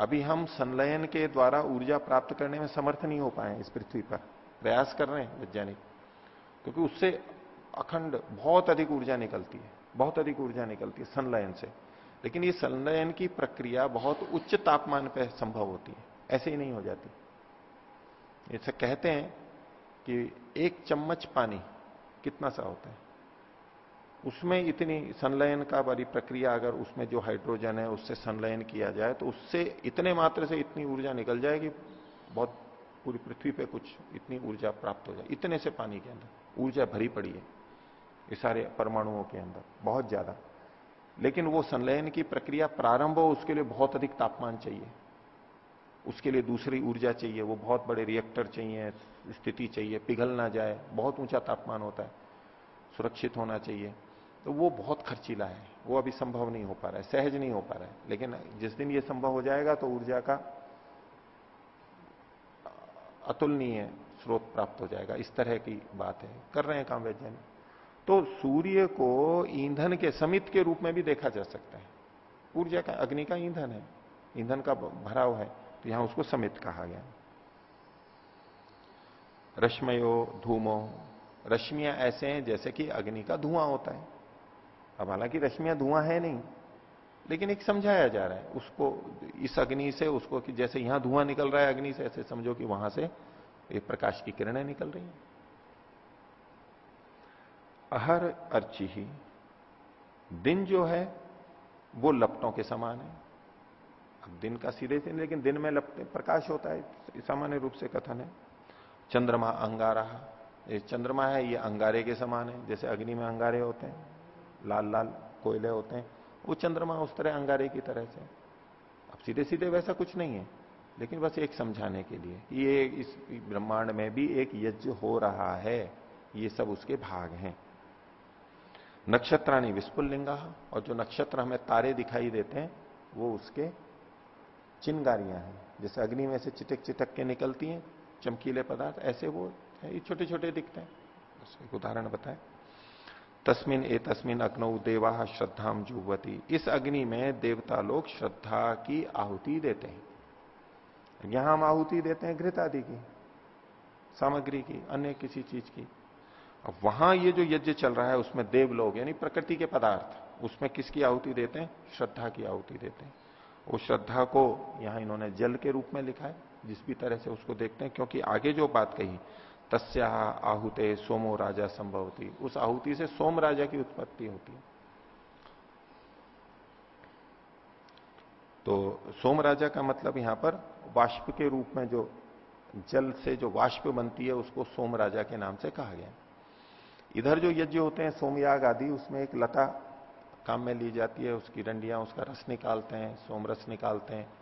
अभी हम संलयन के द्वारा ऊर्जा प्राप्त करने में समर्थ नहीं हो पाए इस पृथ्वी पर। प्रयास कर रहे हैं वैज्ञानिक। क्योंकि उससे अखंड बहुत अधिक ऊर्जा निकलती है। बहुत अधिक ऊर्जा निकलती है संलयन से। लेकिन ये संलयन की प्रक्रिया बहुत उच्च तापमान पर संभव होती है। ऐसे ही नहीं हो जाती। ऐसे कहते हैं कि एक चम्मच पानी कितना सा होता है? उसमें इतनी संलयन का वाली प्रक्रिया अगर उसमें जो हाइड्रोजन है, उससे संलयन किया जाए तो उससे इतने मात्र से इतनी ऊर्जा निकल जाएगी बहुत पूरी पृथ्वी पे कुछ इतनी ऊर्जा प्राप्त हो जाए। इतने से पानी के अंदर, ऊर्जा भरी पड़ी है ये सारे परमाणुओं के अंदर, बहुत ज़्यादा। लेकिन वो संलयन की प्रक्रिया प्रारंभ हो, उसके लिए बहुत अधिक तापमान चाहिए। उसके लिए दूसरी ऊर्जा चाहिए, वो बहुत बड़े रिएक्टर चाहिए, स्थिति चाहिए पिघल ना जाए, बहुत ऊँचा तापमान होता है, सुरक्षित होना चाहिए। तो वो बहुत खर्चीला है। वो अभी संभव नहीं हो पा रहा है, सहज नहीं हो पा रहा है। लेकिन जिस दिन ये संभव हो जाएगा तो ऊर्जा का अतुलनीय स्रोत प्राप्त हो जाएगा। इस तरह की बात है। कर रहे हैं काम वैज्ञानिक। तो सूर्य को ईंधन के समित के रूप में भी देखा जा सकता है। ऊर्जा का, अग्नि का ईंधन है। ईंधन का भराव है। तो यहाँ उसको समित कहा गया। रश्मयो धूमो। रश्मियाँ ऐसे हैं जैसे कि अग्नि का धुआँ होता है। अब हालाँकि रश्मियाँ धुआँ है नहीं, लेकिन एक समझाया जा रहा है, उसको, इस अग्नि से, उसको कि जैसे यहाँ धुआँ निकल रहा है अग्नि से, ऐसे समझो कि वहाँ से एक प्रकाश की किरणें निकल रही हैं। अहर अर्ची ही, दिन जो है, वो लपटों के समान है। अब दिन का सीधे से, लेकिन दिन में लपटे, प्रकाश होता है सामान्य रूप से कथन है। चंद्रमा अंगारा, ये चंद्रमा है, ये अंगारे के समान है, जैसे अग्नि में अंगारे होते हैं। लाल लाल कोयले होते हैं, वो चंद्रमा उस तरह अंगारे की तरह से। अब सीधे सीधे वैसा कुछ नहीं है, लेकिन बस एक समझाने के लिए ये इस ब्रह्मांड में भी एक यज्ञ हो रहा है, ये सब उसके भाग हैं। नक्षत्राणी विस्पुलिंगा और जो नक्षत्र हमें तारे दिखाई देते हैं, वो उसके चिनगारियाँ हैं। जैसे अग्नि में से चिटक चिटक के निकलती हैं, चमकीले पदार्थ, ऐसे वो ये छोटे छोटे दिखते हैं। एक उदाहरण बताए। तस्मिन ए तस्मिन अग्नौ देवा श्रद्धाम जुवती इस अग्नि में देवता लोग श्रद्धा की आहुति देते हैं। यहाँ हम आहुति देते हैं घृत आदि की, सामग्री की, अन्य किसी चीज़ की। अब वहाँ ये जो यज्ञ चल रहा है, उसमें देव लोग, यानी प्रकृति के पदार्थ, उसमें किसकी आहुति देते हैं? श्रद्धा की आहुति देते हैं। वो श्रद्धा को यहाँ इन्होंने जल के रूप में लिखा है, जिस भी तरह से उसको देखते हैं, क्योंकि आगे जो बात कही तस्या आहुते सोमो राजा संभवती। उस आहुति से सोम राजा की उत्पत्ति होती है। तो सोम राजा का मतलब यहाँ पर वाष्प के रूप में जो जल से जो वाष्प बनती है, उसको सोम राजा के नाम से कहा गया। इधर जो यज्ञ होते हैं, सोमयाग आदि, उसमें एक लता काम में ली जाती है, उसकी डंडियाँ, उसका रस निकालते हैं, सोम रस निकालते हैं।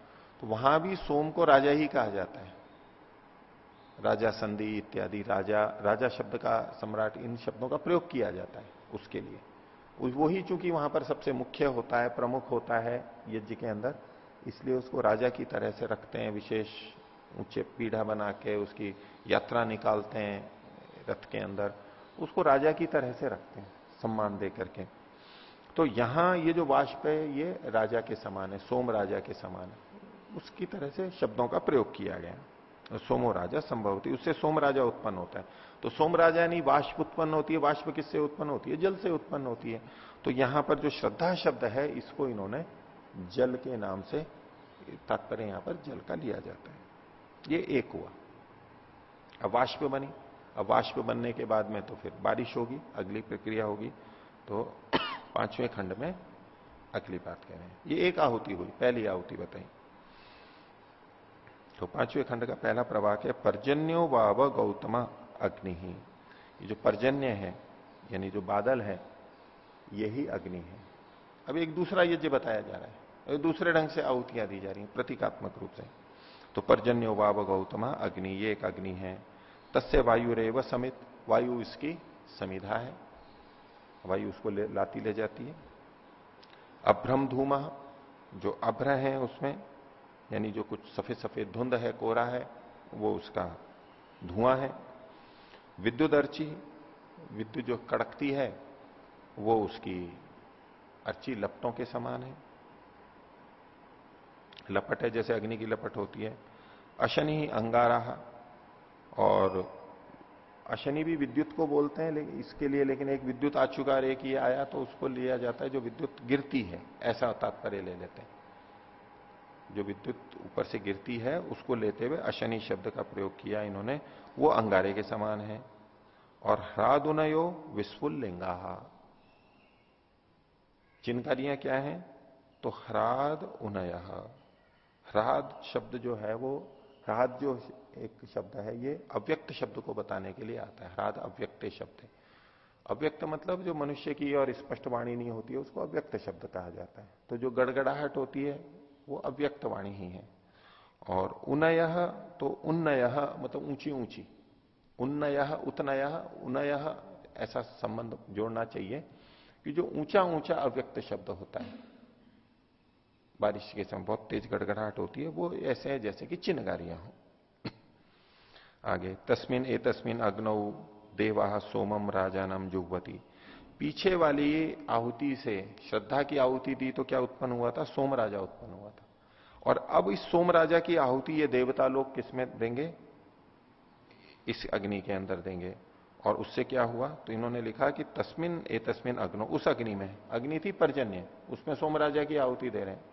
तो वहाँ भी सोम को राजा ही कहा जाता है। राजा संधि इत्यादि, राजा राजा शब्द का सम्राट इन शब्दों का प्रयोग किया जाता है उसके लिए। वही चूँकि वहाँ पर सबसे मुख्य होता है, प्रमुख होता है यज्ञ के अंदर, इसलिए उसको राजा की तरह से रखते हैं, विशेष ऊँचे पीढ़ा बना के उसकी यात्रा निकालते हैं रथ के अंदर। उसको राजा की तरह से रखते हैं, सम्मान दे करके। तो यहाँ ये जो वाष्प है, ये राजा के समान है, सोम राजा के समान है। उसकी तरह से शब्दों का प्रयोग किया गया सोमो राजा संभवती, उससे सोम राजा उत्पन्न होता है। तो सोम राजा यानी वाष्प उत्पन्न होती है। वाष्प किससे उत्पन्न होती है? जल से उत्पन्न होती है। तो यहाँ पर जो श्रद्धा शब्द है, इसको इन्होंने जल के नाम से, तात्पर्य यहाँ पर जल का लिया जाता है। ये एक हुआ। अब वाष्प बनी। अब वाष्प बनने के बाद में तो फिर बारिश होगी, अगली प्रक्रिया होगी। तो पाँचवें खंड में अगली बात कह रहे हैं। ये एक आहुति हुई, पहली आहुति बताई। तो पाँचवें खंड का पहला प्रवाह है पर्जन्यो वाव गौतमा अग्नि ही। ये जो पर्जन्य है यानी जो बादल है यही अग्नि है। अब एक दूसरा यज्ञ बताया जा रहा है दूसरे ढंग से आहुतियाँ दी जा रही हैं प्रतीकात्मक रूप से। तो पर्जन्यो वाव गौतमा अग्नि ये एक अग्नि है। तस्य वायु रेव समित वायु इसकी समिधा है। वायु उसको ले, लाती ले जाती है। अभ्रम धूमा जो अभ्र है उसमें यानी जो कुछ सफ़ेद सफ़ेद धुंध है कोरा है, वो उसका धुआँ है। विद्युत अर्ची, विद्युत जो कड़कती है, वो उसकी अर्ची लपटों के समान है। लपट है, जैसे अग्नि की लपट होती है। अशनि अंगारा और अशनि भी विद्युत को बोलते हैं, लेकिन इसके लिए, लेकिन एक विद्युत आ चुका एक ये आया तो उसको लिया जाता है, जो विद्युत गिरती है, ऐसा तात्पर्य ले लेते हैं। जो विद्युत ऊपर से गिरती है, उसको लेते हुए अशनि शब्द का प्रयोग किया इन्होंने। वो अंगारे के समान है। और ह्राद उनयो विस्फुल लिंगा चिनकारियाँ क्या है? तो ह्राद उनय ह्राद शब्द जो है वो, ह्राद जो एक शब्द है, ये अव्यक्त शब्द को बताने के लिए आता है। ह्राद अव्यक्त शब्द है। अव्यक्त मतलब जो मनुष्य की और स्पष्ट वाणी नहीं होती है, उसको अव्यक्त शब्द कहा जाता है। तो जो गड़गड़ाहट होती है वो अव्यक्त वाणी ही है। और उनय तो उन्नय मतलब ऊँची ऊँची उन्नय, उतनय, उनय ऐसा संबंध जोड़ना चाहिए कि जो ऊँचा ऊँचा अव्यक्त शब्द होता है। बारिश के समय बहुत तेज गड़गड़ाहट होती है, वो ऐसे है जैसे कि चिन्हगारियाँ हो। आगे, तस्मिन ए तस्मिन अग्नौ देवा सोमम राजानम जुगवती पीछे वाली आहुति से, श्रद्धा की आहुति दी तो क्या उत्पन्न हुआ था? सोम राजा उत्पन्न हुआ था। और अब इस सोम राजा की आहुति ये देवता लोग किसमें देंगे? इस अग्नि के अंदर देंगे। और उससे क्या हुआ? तो इन्होंने लिखा कि तस्मिन ए तस्मिन अग्नो, उस अग्नि में। अग्नि थी पर्जन्य, उसमें सोम राजा की आहुति दे रहे हैं।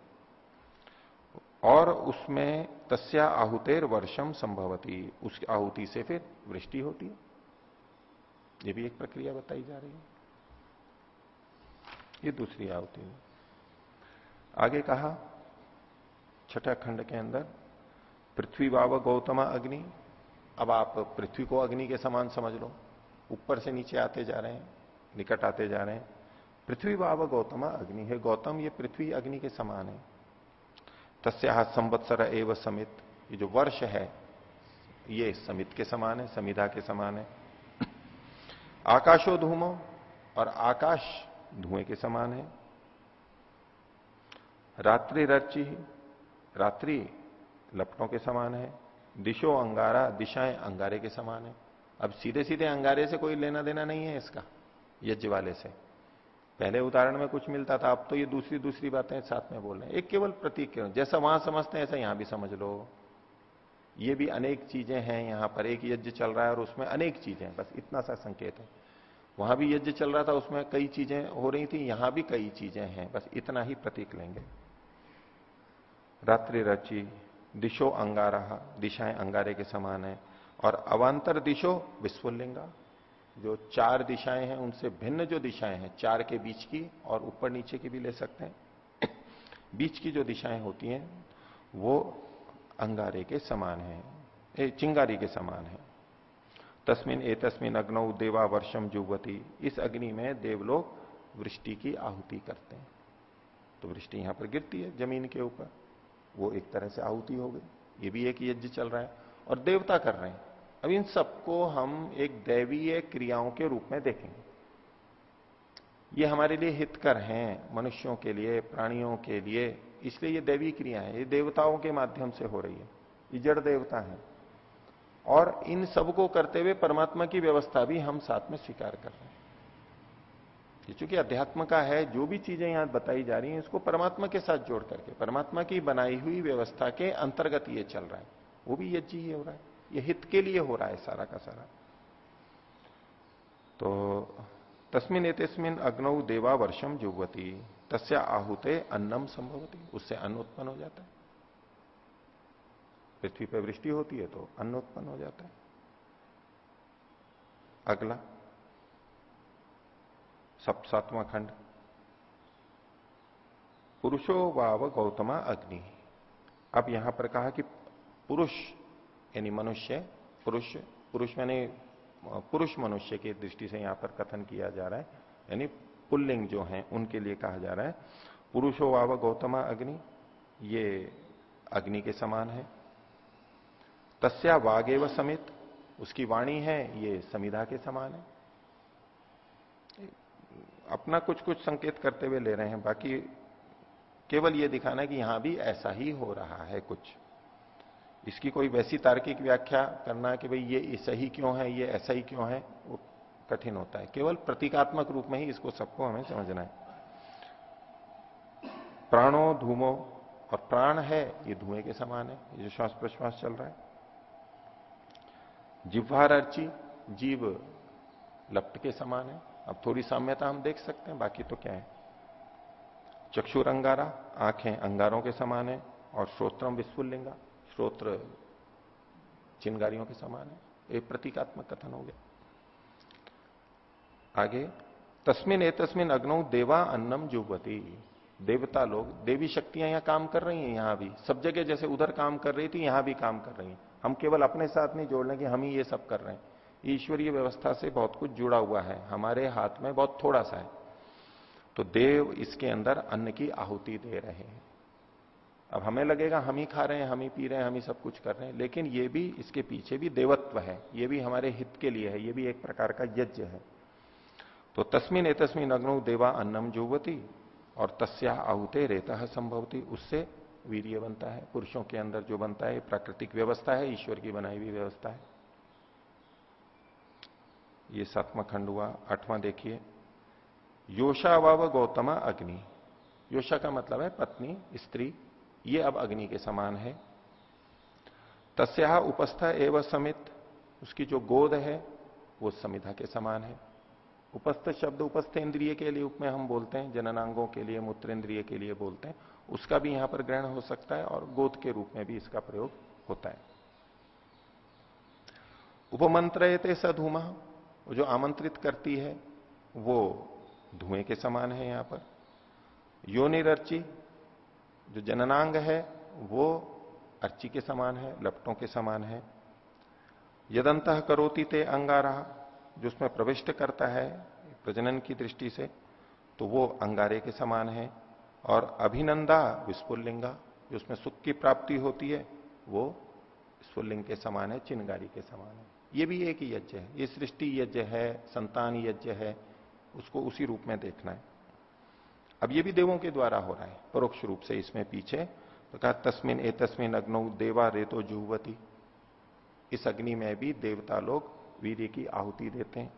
और उसमें तस्या आहुतेर वर्षम संभवती, उस आहुति से फिर वृष्टि होती है। ये भी एक प्रक्रिया बताई जा रही है। ये दूसरी आहुति में आगे कहा, छठा खंड के अंदर, पृथ्वी वाव गौतमा अग्नि, अब आप पृथ्वी को अग्नि के समान समझ लो। ऊपर से नीचे आते जा रहे हैं, निकट आते जा रहे हैं। पृथ्वी वाव गौतम अग्नि है। गौतम ये पृथ्वी अग्नि के समान है। तस्या संवत्सर एवं समित, ये जो वर्ष है, ये समित के समान है, समिधा के समान है। आकाशो धूमो और आकाश धुएँ के समान है। रात्रि रचि, रात्रि लपटों के समान है। दिशो अंगारा, दिशाएँ अंगारे के समान है। अब सीधे सीधे अंगारे से कोई लेना देना नहीं है इसका, यज्ञ वाले से। पहले उदाहरण में कुछ मिलता था, अब तो ये दूसरी दूसरी बातें साथ में बोल रहे हैं। एक केवल प्रतीक के, जैसा वहाँ समझते हैं, ऐसा यहाँ भी समझ लो। ये भी अनेक चीज़ें हैं, यहाँ पर एक यज्ञ चल रहा है और उसमें अनेक चीज़ें बस इतना सा संकेत है। वहाँ भी यज्ञ चल रहा था, उसमें कई चीज़ें हो रही थी, यहाँ भी कई चीज़ें हैं, बस इतना ही प्रतीक लेंगे। रात्रि रचि, दिशो अंगारा, दिशाएँ अंगारे के समान है, और अवांतर दिशो विस्फुलिंगा जो चार दिशाएँ हैं, उनसे भिन्न जो दिशाएँ हैं, चार के बीच की और ऊपर नीचे की भी ले सकते हैं। बीच की जो दिशाएँ होती हैं, वो अंगारे के समान है चिंगारी के समान है। तस्मिन ए तस्मिन अग्नौ देवा वर्षम जुवती इस अग्नि में देवलोग वृष्टि की आहुति करते हैं। तो वृष्टि यहाँ पर गिरती है ज़मीन के ऊपर। वो एक तरह से आहुति हो गई। ये भी एक यज्ञ चल रहा है और देवता कर रहे हैं। अब इन सबको हम एक दैवीय क्रियाओं के रूप में देखेंगे। ये हमारे लिए हितकर हैं मनुष्यों के लिए, प्राणियों के लिए। इसलिए ये दैवी क्रिया है ये देवताओं के माध्यम से हो रही है। ये जड़ देवता है। और इन सबको करते हुए परमात्मा की व्यवस्था भी हम साथ में स्वीकार कर रहे हैं। चूँकि अध्यात्म का है, जो भी चीज़ें यहाँ बताई जा रही हैं, इसको परमात्मा के साथ जोड़ करके, परमात्मा की बनाई हुई व्यवस्था के अंतर्गत ये चल रहा है। वो भी ये ही हो रहा है। ये हित के लिए हो रहा है सारा का सारा। तो तस्मिन एतस्मिन अग्नौ देवा वर्षम जुगवती तस्या आहुते अन्नम संभवती, उससे अन्न उत्पन्न हो जाता है। पृथ्वी पर वृष्टि होती है तो अन्न उत्पन्न हो जाता है। अगला सब सातवां खंड। पुरुषो वाव गौतमा अग्नि। अब यहाँ पर कहा कि पुरुष, यानी मनुष्य, पुरुष पुरुष मैंने पुरुष मनुष्य की दृष्टि से यहाँ पर कथन किया जा रहा है, यानी पुल्लिंग जो है, उनके लिए कहा जा रहा है। पुरुषो वाव गौतमा अग्नि, ये अग्नि के समान है। तस्या वागेव समित। उसकी वाणी है, ये समिधा के समान है। अपना कुछ कुछ संकेत करते हुए ले रहे हैं, बाकी केवल ये दिखाना है कि यहाँ भी ऐसा ही हो रहा है कुछ। इसकी कोई वैसी तार्किक व्याख्या करना कि भाई ये सही क्यों है, ये ऐसा ही क्यों है, वो कठिन होता है। केवल प्रतीकात्मक रूप में ही इसको सबको हमें समझना है। प्राणो धूमो, और प्राण है, ये धुएँ के समान है, ये जो श्वास प्रश्वास चल रहा है। जिह्वार अर्ची जीव लपट के समान है। अब थोड़ी साम्यता हम देख सकते हैं, बाकी तो क्या है? चक्षुर अंगारा आँखें अंगारों के समान है और श्रोत्रम विस्फुल्लिंगा, श्रोत्र चिंगारियों के समान है। एक प्रतीकात्मक कथन हो गया। आगे, तस्मिन ए तस्मिन अग्नौ देवा अन्नम जुगवती देवता लोग, देवी शक्तियाँ यहाँ काम कर रही हैं, यहाँ भी। सब जगह जैसे उधर काम कर रही थी, यहाँ भी काम कर रही हैं। हम केवल अपने साथ नहीं जोड़ लें कि हम ही ये सब कर रहे हैं। ईश्वरीय व्यवस्था से बहुत कुछ जुड़ा हुआ है। हमारे हाथ में बहुत थोड़ा सा है। तो देव इसके अंदर अन्न की आहुति दे रहे हैं। अब हमें लगेगा हम ही खा रहे हैं, हम ही पी रहे हैं, हम ही सब कुछ कर रहे हैं। लेकिन ये भी इसके पीछे भी देवत्व है। ये भी हमारे हित के लिए है। ये भी एक प्रकार का यज्ञ है। तो तस्मिन ए तस्मिन अग्नो देवा अन्नम जुवती और तस्या आहुते रेता संभवती। उससे वीर्य बनता है, पुरुषों के अंदर जो बनता है प्राकृतिक व्यवस्था है, ईश्वर की बनाई हुई व्यवस्था है। ये सातवां खंड हुआ, आठवां देखिए। योशावाव गौतमा अग्नि। योशा का मतलब है पत्नी, स्त्री, ये अब अग्नि के समान है। तस्या उपस्था एवं समित, उसकी जो गोद है, वो समिधा के समान है। उपस्थ शब्द उपस्थ इंद्रिय के लिए में हम बोलते हैं, जननांगों के लिए मूत्र इंद्रिय के लिए बोलते हैं। उसका भी यहाँ पर ग्रहण हो सकता है और गोद के रूप में भी इसका प्रयोग होता है। उपमंत्र सधूमा जो आमंत्रित करती है, वो धुएँ के समान है यहाँ पर। योनिरर्ची, जो जननांग है, वो अर्ची के समान है, लपटों के समान है। यदंत करोती ते अंगारा जो उसमें प्रविष्ट करता है प्रजनन की दृष्टि से तो वो अंगारे के समान है। और अभिनंदा विस्फुलिंगा जो उसमें सुख की प्राप्ति होती है, वो स्फुलिंग के समान है, चिनगारी के समान है। ये भी एक ही यज्ञ है। ये सृष्टि यज्ञ है, संतान यज्ञ है, उसको उसी रूप में देखना है। अब ये भी देवों के द्वारा हो रहा है, परोक्ष रूप से इसमें पीछे। तो कहा, तस्मिन ए तस्मिन अग्नौ देवा रेतो जुहवती। इस अग्नि में भी देवता लोग वीर्य की आहुति देते हैं।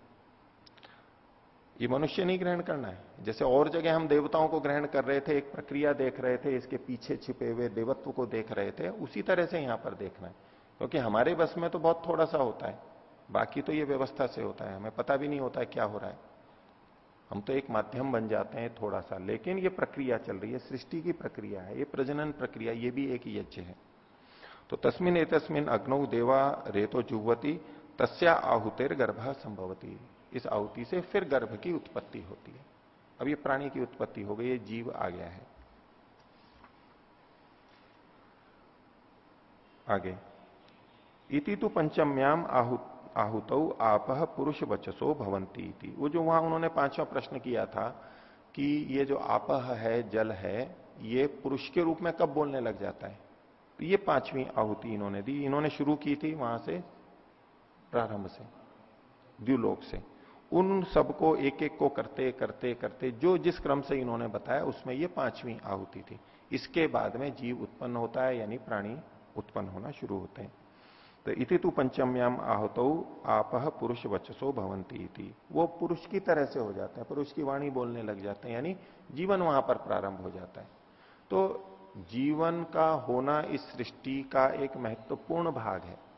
ये मनुष्य नहीं ग्रहण करना है। जैसे और जगह हम देवताओं को ग्रहण कर रहे थे, एक प्रक्रिया देख रहे थे, इसके पीछे छिपे हुए देवत्व को देख रहे थे, उसी तरह से यहाँ पर देखना है। क्योंकि हमारे बस में तो बहुत थोड़ा सा होता है। बाकी तो ये व्यवस्था से होता है। हमें पता भी नहीं होता है क्या हो रहा है। हम तो एक माध्यम बन जाते हैं थोड़ा सा। लेकिन ये प्रक्रिया चल रही है, सृष्टि की प्रक्रिया है। ये प्रजनन प्रक्रिया, ये भी एक यज्ञ है। तो तस्मिन ए तस्मिन अग्नौ देवा रेतो जुवती तस्या आहुतेर गर्भ संभवती। इस आहुति से फिर गर्भ की उत्पत्ति होती है। अब ये प्राणी की उत्पत्ति हो गई, ये जीव आ गया है। आगे। इति तो पंचम्याम आहुत आहुत आप पुरुष वचसो भवंती इति। वो जो वहाँ उन्होंने पांचवा प्रश्न किया था कि ये जो आपह है, जल है, ये पुरुष के रूप में कब बोलने लग जाता है? तो ये पांचवी आहुति इन्होंने दी। इन्होंने शुरू की थी वहाँ से प्रारंभ से द्व्यूलोक से। उन सबको एक एक को करते करते करते, जो जिस क्रम से इन्होंने बताया, उसमें ये पांचवी आहुति थी। इसके बाद में जीव उत्पन्न होता है, यानी प्राणी उत्पन्न होना शुरू होते हैं। तो इति तु पंचम्याम आहत, आप पुरुष वचसो भवंती वो पुरुष की तरह से हो जाता है, पुरुष की वाणी बोलने लग जाते हैं, यानी जीवन वहाँ पर प्रारंभ हो जाता है। तो जीवन का होना इस सृष्टि का एक महत्वपूर्ण भाग है।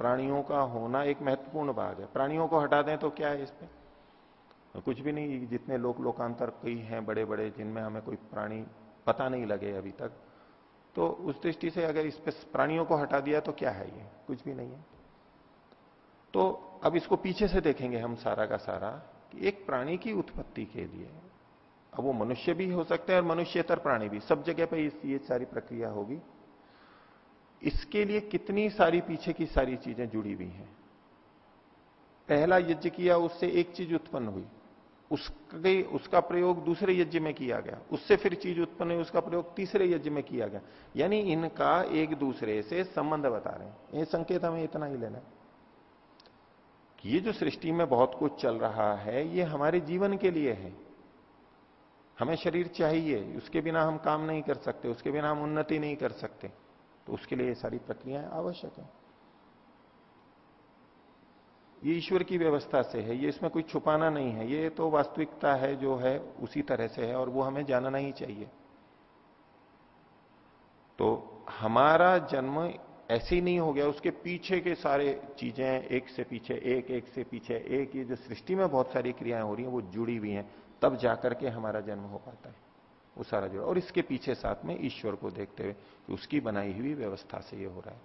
प्राणियों का होना एक महत्वपूर्ण भाग है। प्राणियों को हटा दें तो क्या है इस पे? तो कुछ भी नहीं, जितने लोक लोकांतर कई हैं बड़े बड़े जिनमें हमें कोई प्राणी पता नहीं लगे अभी तक तो उस दृष्टि से अगर इस पे प्राणियों को हटा दिया तो क्या है ये? कुछ भी नहीं है। तो अब इसको पीछे से देखेंगे हम सारा का सारा, कि एक प्राणी की उत्पत्ति के लिए, अब वो मनुष्य भी हो सकते हैं और मनुष्यतर प्राणी भी, सब जगह पे ये सारी प्रक्रिया होगी। इसके लिए कितनी सारी पीछे की सारी चीज़ें जुड़ी हुई हैं। पहला यज्ञ किया, उससे एक चीज़ उत्पन्न हुई। उसके, उसका प्रयोग दूसरे यज्ञ में किया गया। उससे फिर चीज़ उत्पन्न हुई, उसका प्रयोग तीसरे यज्ञ में किया गया। यानी इनका एक दूसरे से संबंध बता रहे हैं। ये संकेत हमें इतना ही लेना कि ये जो सृष्टि में बहुत कुछ चल रहा है, ये हमारे जीवन के लिए है। हमें शरीर चाहिए, उसके बिना हम काम नहीं कर सकते, उसके बिना हम उन्नति नहीं कर सकते। तो उसके लिए ये सारी प्रक्रियाएँ आवश्यक है। ये ईश्वर की व्यवस्था से है, ये इसमें कोई छुपाना नहीं है, ये तो वास्तविकता है जो है, उसी तरह से है और वो हमें जानना ही चाहिए। तो हमारा जन्म ऐसे ही नहीं हो गया, उसके पीछे के सारे चीज़ें, एक से पीछे, एक एक से पीछे, एक, ये जो सृष्टि में बहुत सारी क्रियाएँ हो रही हैं, वो जुड़ी हुई हैं, तब जाकर के हमारा जन्म हो पाता है। वो सारा जुड़ा। और इसके पीछे साथ में ईश्वर को देखते हुए कि उसकी बनाई हुई व्यवस्था से ये हो रहा है।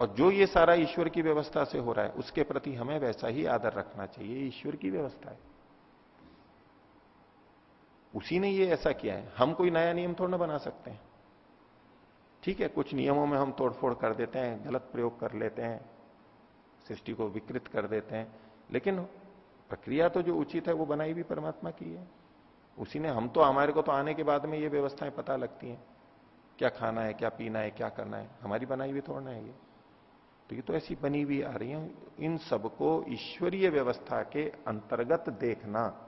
और जो ये सारा ईश्वर की व्यवस्था से हो रहा है, उसके प्रति हमें वैसा ही आदर रखना चाहिए। ईश्वर की व्यवस्था है। उसी ने ये ऐसा किया है। हम कोई नया नियम थोड़ा ना बना सकते हैं। ठीक है, कुछ नियमों में हम तोड़फोड़ कर देते हैं, गलत प्रयोग कर लेते हैं, सृष्टि को विकृत कर देते हैं। लेकिन प्रक्रिया तो जो उचित है, वो बनाई भी परमात्मा की है। उसी ने, हम तो हमारे को तो आने के बाद में ये व्यवस्थाएँ पता लगती हैं। क्या खाना है, क्या पीना है, क्या करना है? हमारी बनाई हुई थोड़ा है ये। तो ये तो ऐसी बनी हुई आ रही है। इन सबको ईश्वरीय व्यवस्था के अंतर्गत देखना,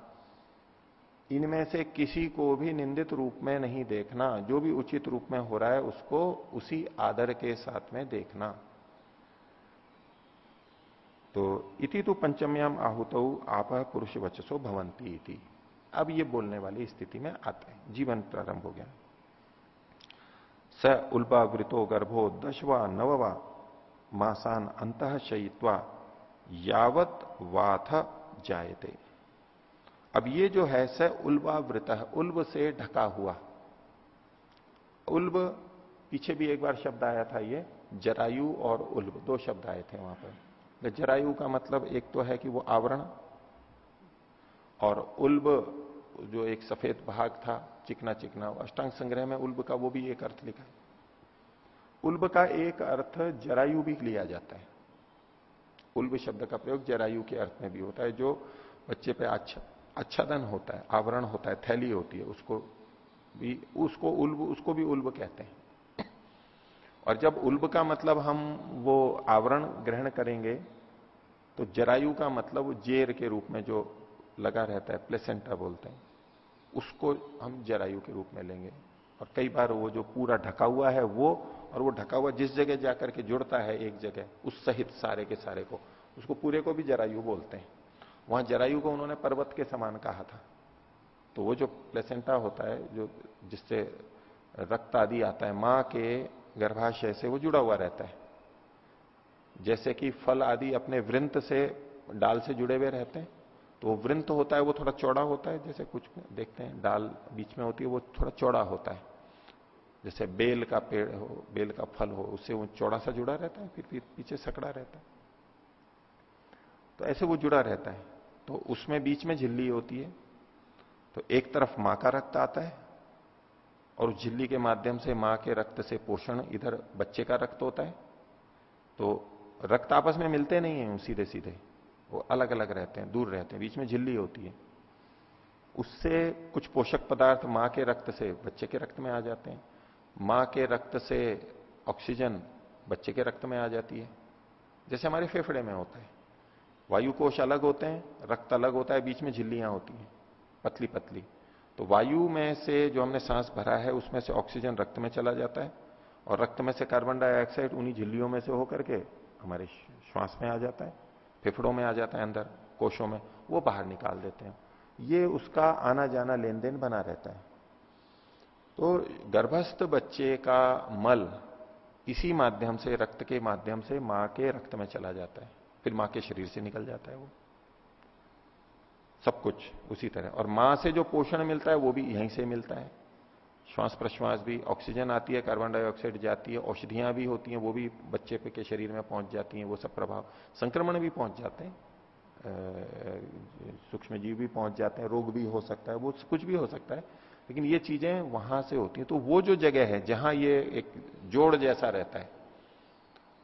इनमें से किसी को भी निंदित रूप में नहीं देखना। जो भी उचित रूप में हो रहा है, उसको उसी आदर के साथ में देखना। तो इति तो पंचम्याम आहुत, आप पुरुष वचसो भवंती इति। अब ये बोलने वाली स्थिति में आते हैं। जीवन प्रारंभ हो गया। स उल्पा वृतो गर्भो दशवा नववा मासान अंत शयित्वा यावत वाथ जायते। अब ये जो है, स उल्वा वृत उल्ब से ढका हुआ। उल्ब पीछे भी एक बार शब्द आया था ये, जरायु और उल्ब दो शब्द आए थे वहाँ पर। जरायु का मतलब एक तो है कि वो आवरण और उल्ब जो एक सफ़ेद भाग था, चिकना चिकना, अष्टांग संग्रह में उल्ब का वो भी एक अर्थ लिखा है। उल्ब का एक अर्थ जरायु भी लिया जाता है। उल्ब शब्द का प्रयोग जरायु के अर्थ में भी होता है, जो बच्चे पे अच्छा अच्छादन होता है, आवरण होता है, थैली होती है, उसको भी, उसको उल्ब, उसको भी उल्ब कहते हैं। और जब उल्ब का मतलब हम वो आवरण ग्रहण करेंगे तो जरायु का मतलब जेर के रूप में जो लगा रहता है प्लेसेंटा बोलते हैं। उसको हम जरायु के रूप में लेंगे। और कई बार वो जो पूरा ढका हुआ है वो, और वो ढका हुआ जिस जगह जाकर के जुड़ता है एक जगह, उस सहित सारे के सारे को। उसको पूरे को भी जरायु बोलते हैं। वहाँ जरायु को उन्होंने पर्वत के समान कहा था। तो वो जो प्लेसेंटा होता है, जो जिससे रक्त आदि आता है, माँ के गर्भाशय से वो जुड़ा हुआ रहता है। जैसे कि फल आदि अपने वृंत से, डाल से जुड़े हुए रहते हैं। तो वृंत होता है, वो थोड़ा चौड़ा होता है, जैसे कुछ देखते हैं डाल बीच में होती है, वो थोड़ा चौड़ा होता है। जैसे बेल का पेड़ हो, बेल का फल हो, उससे वो चौड़ा सा जुड़ा रहता है, फिर फिर पीछे सकड़ा रहता है। तो ऐसे वो जुड़ा रहता है। तो उसमें बीच में झिल्ली होती है तो एक तरफ़ माँ का रक्त आता है, और उस झिल्ली के माध्यम से माँ के रक्त से पोषण इधर बच्चे का रक्त होता है। तो रक्त आपस में मिलते नहीं है सीधे सीधे वो अलग अलग रहते हैं, दूर रहते हैं, बीच में झिल्ली होती है। उससे कुछ पोषक पदार्थ माँ के रक्त से, बच्चे के रक्त में आ जाते हैं। माँ के रक्त से ऑक्सीजन बच्चे के रक्त में आ जाती है। जैसे हमारे फेफड़े में होता है। वायु कोश अलग होते हैं, रक्त अलग होता है, बीच में झिल्लियाँ होती हैं पतली पतली तो वायु में से जो हमने सांस भरा है, उसमें से ऑक्सीजन रक्त में चला जाता है और रक्त में से कार्बन डाइऑक्साइड उन्हीं झिल्लियों में से होकर के हमारे श्वास में आ जाता है। फेफड़ों में आ जाता है अंदर कोशों में, वो बाहर निकाल देते हैं। ये उसका आना जाना लेन देन बना रहता है। तो गर्भस्थ बच्चे का मल इसी माध्यम से, रक्त के माध्यम से माँ के रक्त में चला जाता है। फिर माँ के शरीर से निकल जाता है वो। सब कुछ उसी तरह। और माँ से जो पोषण मिलता है, वो भी यहीं से मिलता है। श्वास प्रश्वास भी ऑक्सीजन आती है कार्बन डाइऑक्साइड जाती है, औषधियाँ भी होती हैं, वो भी बच्चे पे के शरीर में पहुँच जाती हैं, वो सब प्रभाव, संक्रमण भी पहुँच जाते हैं सूक्ष्म जीव भी पहुँच जाते हैं, रोग भी हो सकता है, वो कुछ भी हो सकता है, लेकिन ये चीज़ें वहाँ से होती हैं तो वो जो जगह है, जहाँ ये एक जोड़ जैसा रहता है,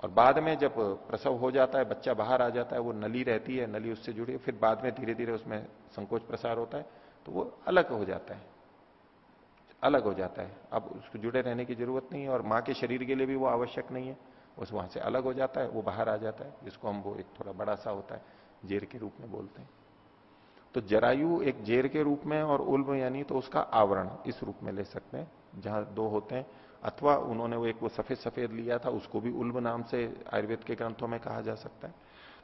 और बाद में जब प्रसव हो जाता है, बच्चा बाहर आ जाता है, वो नली रहती है, नली उससे जुड़ी फिर बाद में धीरे धीरे उसमें संकोच प्रसार होता है तो वो अलग हो जाता है। अलग हो जाता है। अब उसको जुड़े रहने की ज़रूरत नहीं है और माँ के शरीर के लिए भी वो आवश्यक नहीं है। उस वहाँ से अलग हो जाता है, वो बाहर आ जाता है। जिसको हम वो एक थोड़ा बड़ा सा होता है, जेर के रूप में बोलते हैं। तो जरायु एक जेर के रूप में और उल्ब यानी तो उसका आवरण इस रूप में ले सकते हैं, जहाँ दो होते हैं। अथवा उन्होंने वो एक वो सफ़ेद सफ़ेद लिया था, उसको भी उल्ब नाम से आयुर्वेद के ग्रंथों में कहा जा सकता है।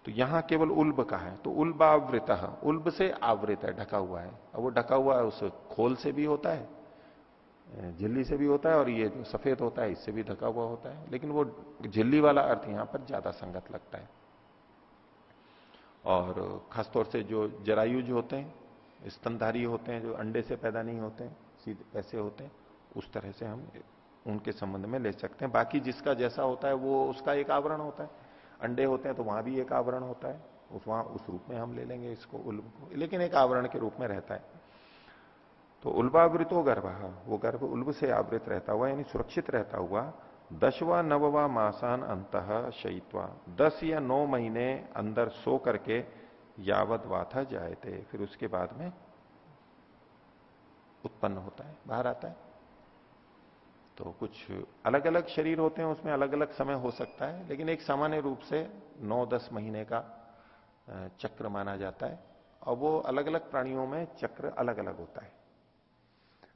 तो यहाँ केवल उल्ब का है तो उल्बावृत, उल्ब से आवृत है, ढका हुआ है। अब वो ढका हुआ है, उस खोल से भी होता है झिल्ली से भी होता है और ये जो सफ़ेद होता है, इससे भी ढका हुआ होता है। लेकिन वो झिल्ली वाला अर्थ यहाँ पर ज़्यादा संगत लगता है। और खासतौर से जो जरायुज होते हैं, स्तनधारी होते हैं, जो अंडे से पैदा नहीं होते सीधे ऐसे होते हैं, उस तरह से हम उनके संबंध में ले सकते हैं। बाकी जिसका जैसा होता है, वो उसका एक आवरण होता है। अंडे होते हैं तो वहाँ भी एक आवरण होता है। उस वहाँ, उस रूप में हम ले लेंगे इसको उल्ब को लेकिन एक आवरण के रूप में रहता है। तो उल्बावृतो गर्भ, वो गर्भ उल्ब से आवृत रहता हुआ, यानी सुरक्षित रहता हुआ दसवा नववा मासान अंत शयित्वा, दस या नौ महीने अंदर सो करके यावत वाथा जाए थे फिर उसके बाद में उत्पन्न होता है, बाहर आता है। तो कुछ अलग अलग शरीर होते हैं, उसमें अलग अलग समय हो सकता है, लेकिन एक सामान्य रूप से नौ दस महीने का चक्र माना जाता है, और वो अलग अलग प्राणियों में चक्र अलग अलग होता है।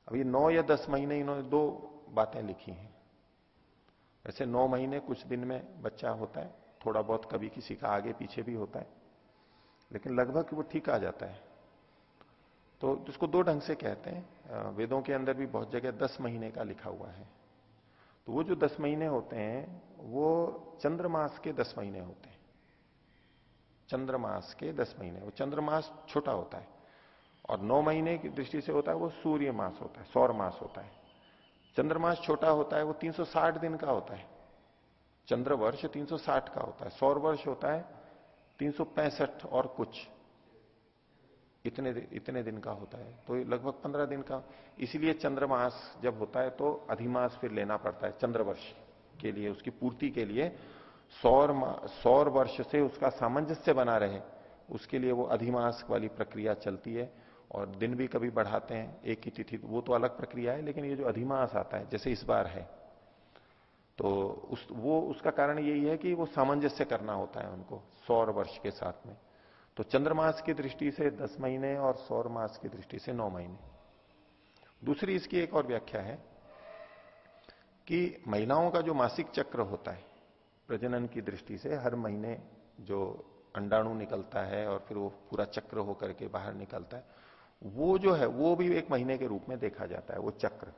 अब ये नौ या दस महीने इन्होंने दो बातें लिखी हैं। ऐसे नौ महीने कुछ दिन में बच्चा होता है, थोड़ा बहुत कभी किसी का आगे पीछे भी होता है, लेकिन लगभग वो ठीक आ जाता है। तो जिसको दो ढंग से कहते हैं। वेदों के अंदर भी बहुत जगह दस महीने का लिखा हुआ है। तो वो जो दस महीने होते हैं, वो चंद्रमास के दस महीने होते हैं। चंद्रमास के दस महीने, वो चंद्रमास छोटा होता है। और नौ महीने की दृष्टि से होता है वो सूर्य मास होता है, सौर मास होता है। चंद्रमास छोटा होता है, वो 360 दिन का होता है। चंद्र वर्ष 360 का होता है, सौर वर्ष होता है तीन सौ पैंसठ और कुछ। इतने इतने दिन का होता है तो लगभग पंद्रह दिन का। इसीलिए चंद्रमास जब होता है तो अधिमास फिर लेना पड़ता है चंद्र वर्ष के लिए, उसकी पूर्ति के लिए। सौर सौर वर्ष से उसका सामंजस्य बना रहे, उसके लिए वो अधिमास वाली प्रक्रिया चलती है। और दिन भी कभी बढ़ाते हैं, एक ही तिथि, वो तो अलग प्रक्रिया है, लेकिन ये जो अधिमास आता है, जैसे इस बार है तो उस, वो, उसका कारण यही है कि वो सामंजस्य करना होता है उनको, सौर वर्ष के साथ में। तो चंद्रमास की दृष्टि से दस महीने और सौर मास की दृष्टि से नौ महीने। दूसरी इसकी एक और व्याख्या है कि महिलाओं का जो मासिक चक्र होता है, प्रजनन की दृष्टि से हर महीने जो अंडाणु निकलता है और फिर वो पूरा चक्र होकर के बाहर निकलता है वो जो है, वो भी एक महीने के रूप में देखा जाता है, वो चक्र।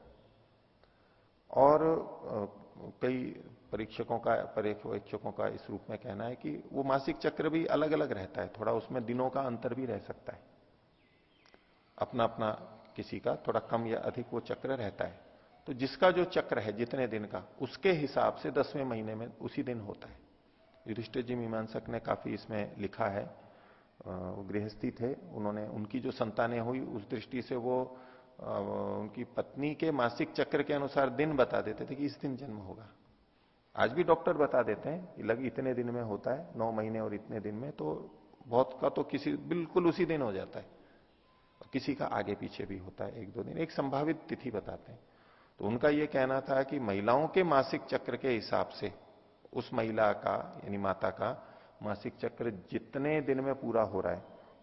और कई परीक्षकों का, पर्यवेक्षकों का इस रूप में कहना है कि वो मासिक चक्र भी अलग अलग रहता है, थोड़ा उसमें दिनों का अंतर भी रह सकता है। अपना अपना किसी का थोड़ा कम या अधिक वो चक्र रहता है। तो जिसका जो चक्र है, जितने दिन का, उसके हिसाब से दसवें महीने में उसी दिन होता है। युधिष्ठिर जी मीमांसक ने काफ़ी इसमें लिखा है वो गृहस्थी थे, उन्होंने, उनकी जो संतानें हुई, उस दृष्टि से वो उनकी पत्नी के मासिक चक्र के अनुसार दिन बता देते थे कि इस दिन जन्म होगा। आज भी डॉक्टर बता देते हैं लग इतने दिन में होता है, नौ महीने और इतने दिन में तो बहुत का तो किसी, बिल्कुल उसी दिन हो जाता है। किसी का आगे पीछे भी होता है, एक दो दिन। एक संभावित तिथि बताते हैं। तो उनका यह कहना था कि महिलाओं के मासिक चक्र के हिसाब से, उस महिला का, यानी माता का मासिक चक्र जितने दिन में पूरा हो रहा है,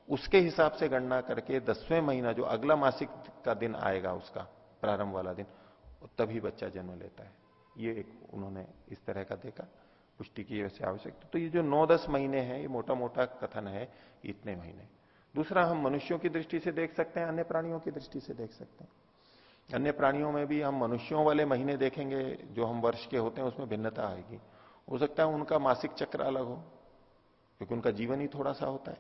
उसके हिसाब से गणना करके दसवें महीना जो अगला मासिक का दिन आएगा, उसका प्रारंभ वाला दिन तभी बच्चा जन्म लेता है। ये एक उन्होंने इस तरह का देखा, पुष्टि की वैसे आवश्यकता। तो ये जो नौ दस महीने हैं, ये मोटा मोटा कथन है इतने महीने। दूसरा, हम मनुष्यों की दृष्टि से देख सकते हैं, अन्य प्राणियों की दृष्टि से देख सकते हैं। अन्य प्राणियों में भी हम मनुष्यों वाले महीने देखेंगे, जो हम वर्ष के होते हैं, उसमें भिन्नता आएगी। हो सकता है उनका मासिक चक्र अलग हो क्योंकि उनका जीवन ही थोड़ा सा होता है।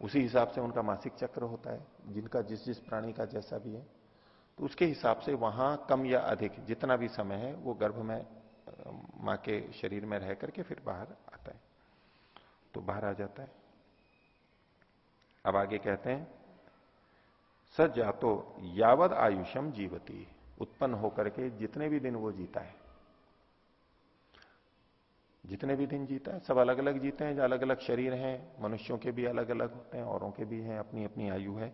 उसी हिसाब से उनका मासिक चक्र होता है, जिनका जिस जिस प्राणी का जैसा भी है। तो उसके हिसाब से वहाँ कम या अधिक जितना भी समय है, वो गर्भ में माँ के शरीर में रह करके फिर बाहर आता है। तो बाहर आ जाता है। अब आगे कहते हैं, स जातो यावद आयुषम जीवती, उत्पन्न होकर के जितने भी दिन वो जीता है। जितने भी दिन जीता है, सब अलग अलग जीते हैं जो अलग अलग शरीर हैं, मनुष्यों के भी अलग अलग होते हैं, औरों के भी हैं अपनी अपनी आयु है।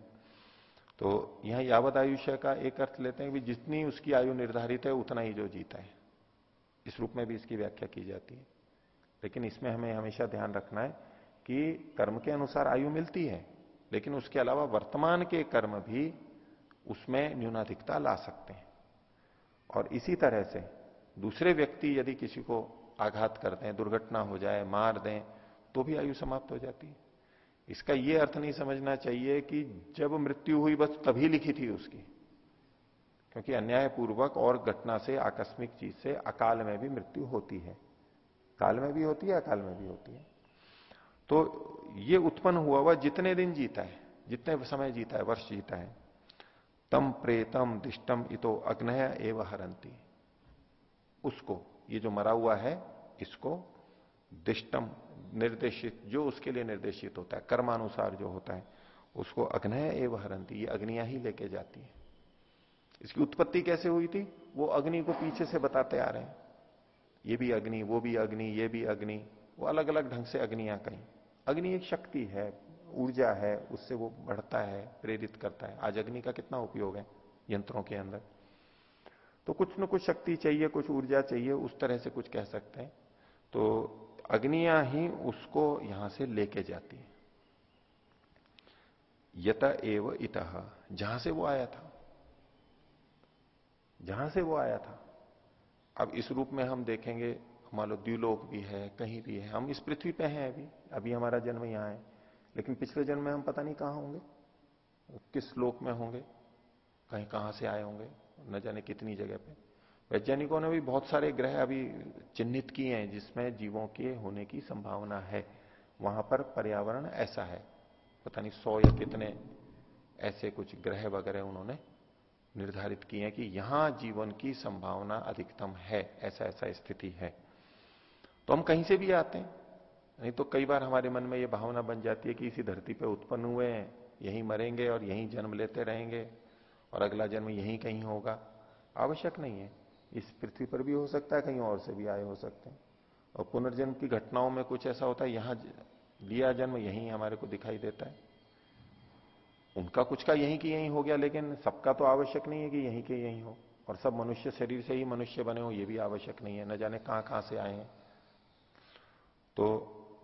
तो यहाँ यावत आयुष्य का एक अर्थ लेते हैं कि जितनी उसकी आयु निर्धारित है, उतना ही जो जीता है। इस रूप में भी इसकी व्याख्या की जाती है। लेकिन इसमें हमें हमेशा ध्यान रखना है कि कर्म के अनुसार आयु मिलती है, लेकिन उसके अलावा वर्तमान के कर्म भी उसमें न्यूनाधिकता ला सकते हैं। और इसी तरह से दूसरे व्यक्ति यदि किसी को आघात कर दें, दुर्घटना हो जाए, मार दें तो भी आयु समाप्त हो जाती है। इसका यह अर्थ नहीं समझना चाहिए कि जब मृत्यु हुई बस तभी लिखी थी उसकी, क्योंकि अन्यायपूर्वक और घटना से, आकस्मिक चीज़ से अकाल में भी मृत्यु होती है। काल में भी होती है, अकाल में भी होती है। तो ये उत्पन्न हुआ हुआ जितने दिन जीता है, जितने समय जीता है, वर्ष जीता है, तम प्रेतम दिष्टम इतो अग्नय एवं हरंती। उसको ये जो मरा हुआ है, इसको दिष्टम, निर्देशित, जो उसके लिए निर्देशित होता है, कर्मानुसार जो होता है, उसको अग्नय एवं हरंती, ये अग्निया ही लेके जाती है। इसकी उत्पत्ति कैसे हुई थी? वो अग्नि को पीछे से बताते आ रहे हैं। ये भी अग्नि, वो भी अग्नि, ये भी अग्नि, वो अलग अलग ढंग से अग्नियाँ कहीं अग्नि एक शक्ति है, ऊर्जा है, उससे वो बढ़ता है, प्रेरित करता है। आज अग्नि का कितना उपयोग है यंत्रों के अंदर? तो कुछ न कुछ शक्ति चाहिए, कुछ ऊर्जा चाहिए, उस तरह से कुछ कह सकते हैं। तो अग्निया ही उसको यहाँ से लेके जाती है। यत एव इत, जहाँ से वो आया था। जहाँ से वो आया था। अब इस रूप में हम देखेंगे, मान लो द्व्यूलोक भी है, कहीं भी है, हम इस पृथ्वी पे हैं अभी अभी हमारा जन्म यहाँ है, लेकिन पिछले जन्म में हम पता नहीं कहाँ होंगे। किस लोक में होंगे, कहीं कहाँ से आए होंगे न जाने कितनी जगह पे। वैज्ञानिकों ने भी बहुत सारे ग्रह अभी चिन्हित किए हैं, जिसमें जीवों के होने की संभावना है। वहाँ पर पर्यावरण ऐसा है। पता नहीं सौ या कितने ऐसे कुछ ग्रह वगैरह उन्होंने निर्धारित किए हैं कि यहाँ जीवन की संभावना अधिकतम है, ऐसा ऐसा स्थिति है। तो हम कहीं से भी आते हैं, नहीं तो कई बार हमारे मन में यह भावना बन जाती है कि इसी धरती पर उत्पन्न हुए हैं, यहीं मरेंगे और यहीं जन्म लेते रहेंगे। और अगला जन्म यहीं कहीं होगा। आवश्यक नहीं है। इस पृथ्वी पर भी हो सकता है, कहीं और से भी आए हो सकते हैं। और पुनर्जन्म की घटनाओं में कुछ ऐसा होता है, यहाँ लिया जन्म यहीं हमारे को दिखाई देता है। उनका कुछ का यहीं की यहीं हो गया, लेकिन सबका तो आवश्यक नहीं है कि यहीं के यहीं हो। और सब मनुष्य शरीर से ही मनुष्य बने हो, ये भी आवश्यक नहीं है। न जाने कहाँ कहाँ से आए हैं। तो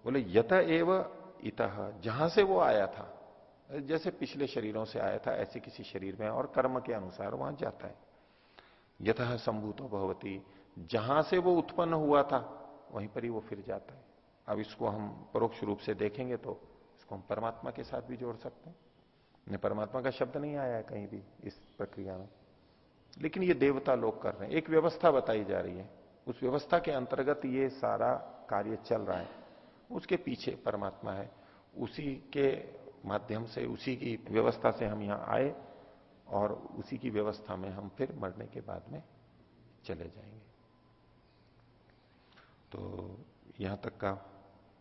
बोले, यत एव इत, जहाँ से वो आया था जैसे पिछले शरीरों से आया था, ऐसे किसी शरीर में और कर्म के अनुसार वहाँ जाता है। यथा संभूतो भगवती जहाँ से वो उत्पन्न हुआ था, वहीं पर ही वो फिर जाता है। अब इसको हम परोक्ष रूप से देखेंगे तो इसको हम परमात्मा के साथ भी जोड़ सकते हैं। परमात्मा का शब्द नहीं आया है कहीं भी इस प्रक्रिया में। लेकिन ये देवता लोग कर रहे हैं। एक व्यवस्था बताई जा रही है। उस व्यवस्था के अंतर्गत ये सारा कार्य चल रहा है। उसके पीछे परमात्मा है। उसी के माध्यम से, उसी की व्यवस्था से हम यहाँ आए और उसी की व्यवस्था में हम फिर मरने के बाद में चले जाएँगे। तो यहाँ तक का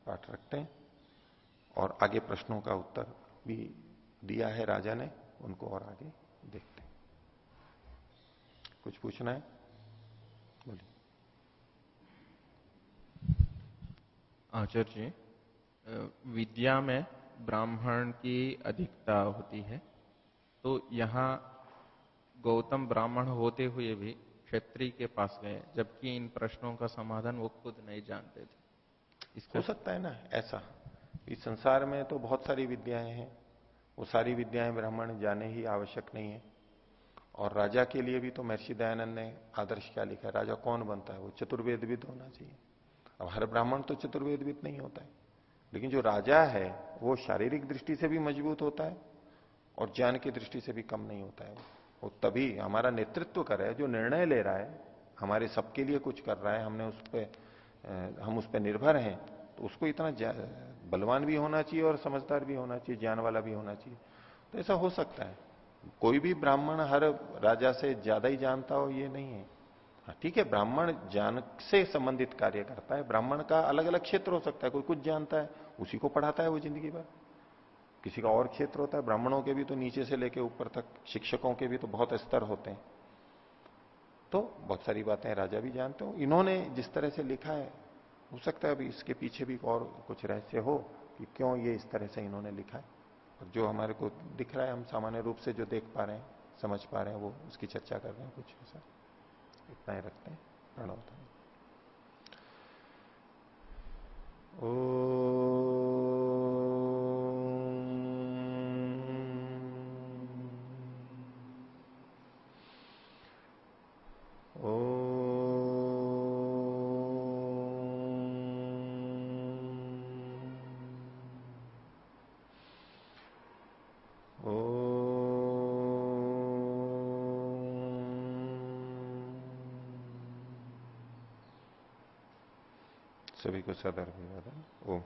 पाठ रखते हैं और आगे प्रश्नों का उत्तर भी दिया है राजा ने, उनको और आगे देखते हैं। कुछ पूछना है? बोलिए। आचार्य जी विद्या में ब्राह्मण की अधिकता होती है। तो यहाँ गौतम ब्राह्मण होते हुए भी क्षत्रिय के पास गए, जबकि इन प्रश्नों का समाधान वो खुद नहीं जानते थे। इसको हो सकता है ना, ऐसा। इस संसार में तो बहुत सारी विद्याएँ हैं। वो सारी विद्याएँ ब्राह्मण जाने ही आवश्यक नहीं है। और राजा के लिए भी तो महर्षि दयानंद ने आदर्श क्या लिखा है? राजा कौन बनता है? वो चतुर्वेदविद होना चाहिए। अब हर ब्राह्मण तो चतुर्वेदविद नहीं होता है। लेकिन जो राजा है, वो शारीरिक दृष्टि से भी मज़बूत होता है और ज्ञान की दृष्टि से भी कम नहीं होता है वो। तभी हमारा नेतृत्व कर रहा है, जो निर्णय ले रहा है, हमारे सबके लिए कुछ कर रहा है, हमने उस पर हम उस पर निर्भर हैं तो उसको इतना बलवान भी होना चाहिए और समझदार भी होना चाहिए, ज्ञान वाला भी होना चाहिए। तो ऐसा हो सकता है। कोई भी ब्राह्मण हर राजा से ज़्यादा ही जानता हो, ये नहीं है। ठीक है, ब्राह्मण ज्ञान से संबंधित कार्य करता है, ब्राह्मण का अलग अलग क्षेत्र हो सकता है, कोई कुछ जानता है, उसी को पढ़ाता है वो ज़िंदगी भर। किसी का और क्षेत्र होता है, ब्राह्मणों के भी तो नीचे से लेके ऊपर तक, शिक्षकों के भी तो बहुत स्तर होते हैं। तो बहुत सारी बातें राजा भी जानते हो। इन्होंने जिस तरह से लिखा है, हो सकता है अभी इसके पीछे भी और कुछ रहस्य हो कि क्यों ये इस तरह से इन्होंने लिखा है। और जो हमारे को दिख रहा है, हम सामान्य रूप से जो देख पा रहे हैं, समझ पा रहे हैं, वो उसकी चर्चा कर रहे हैं कुछ, ऐसा। इतना ही रखते हैं प्रणव ओ सभी को सदर ओम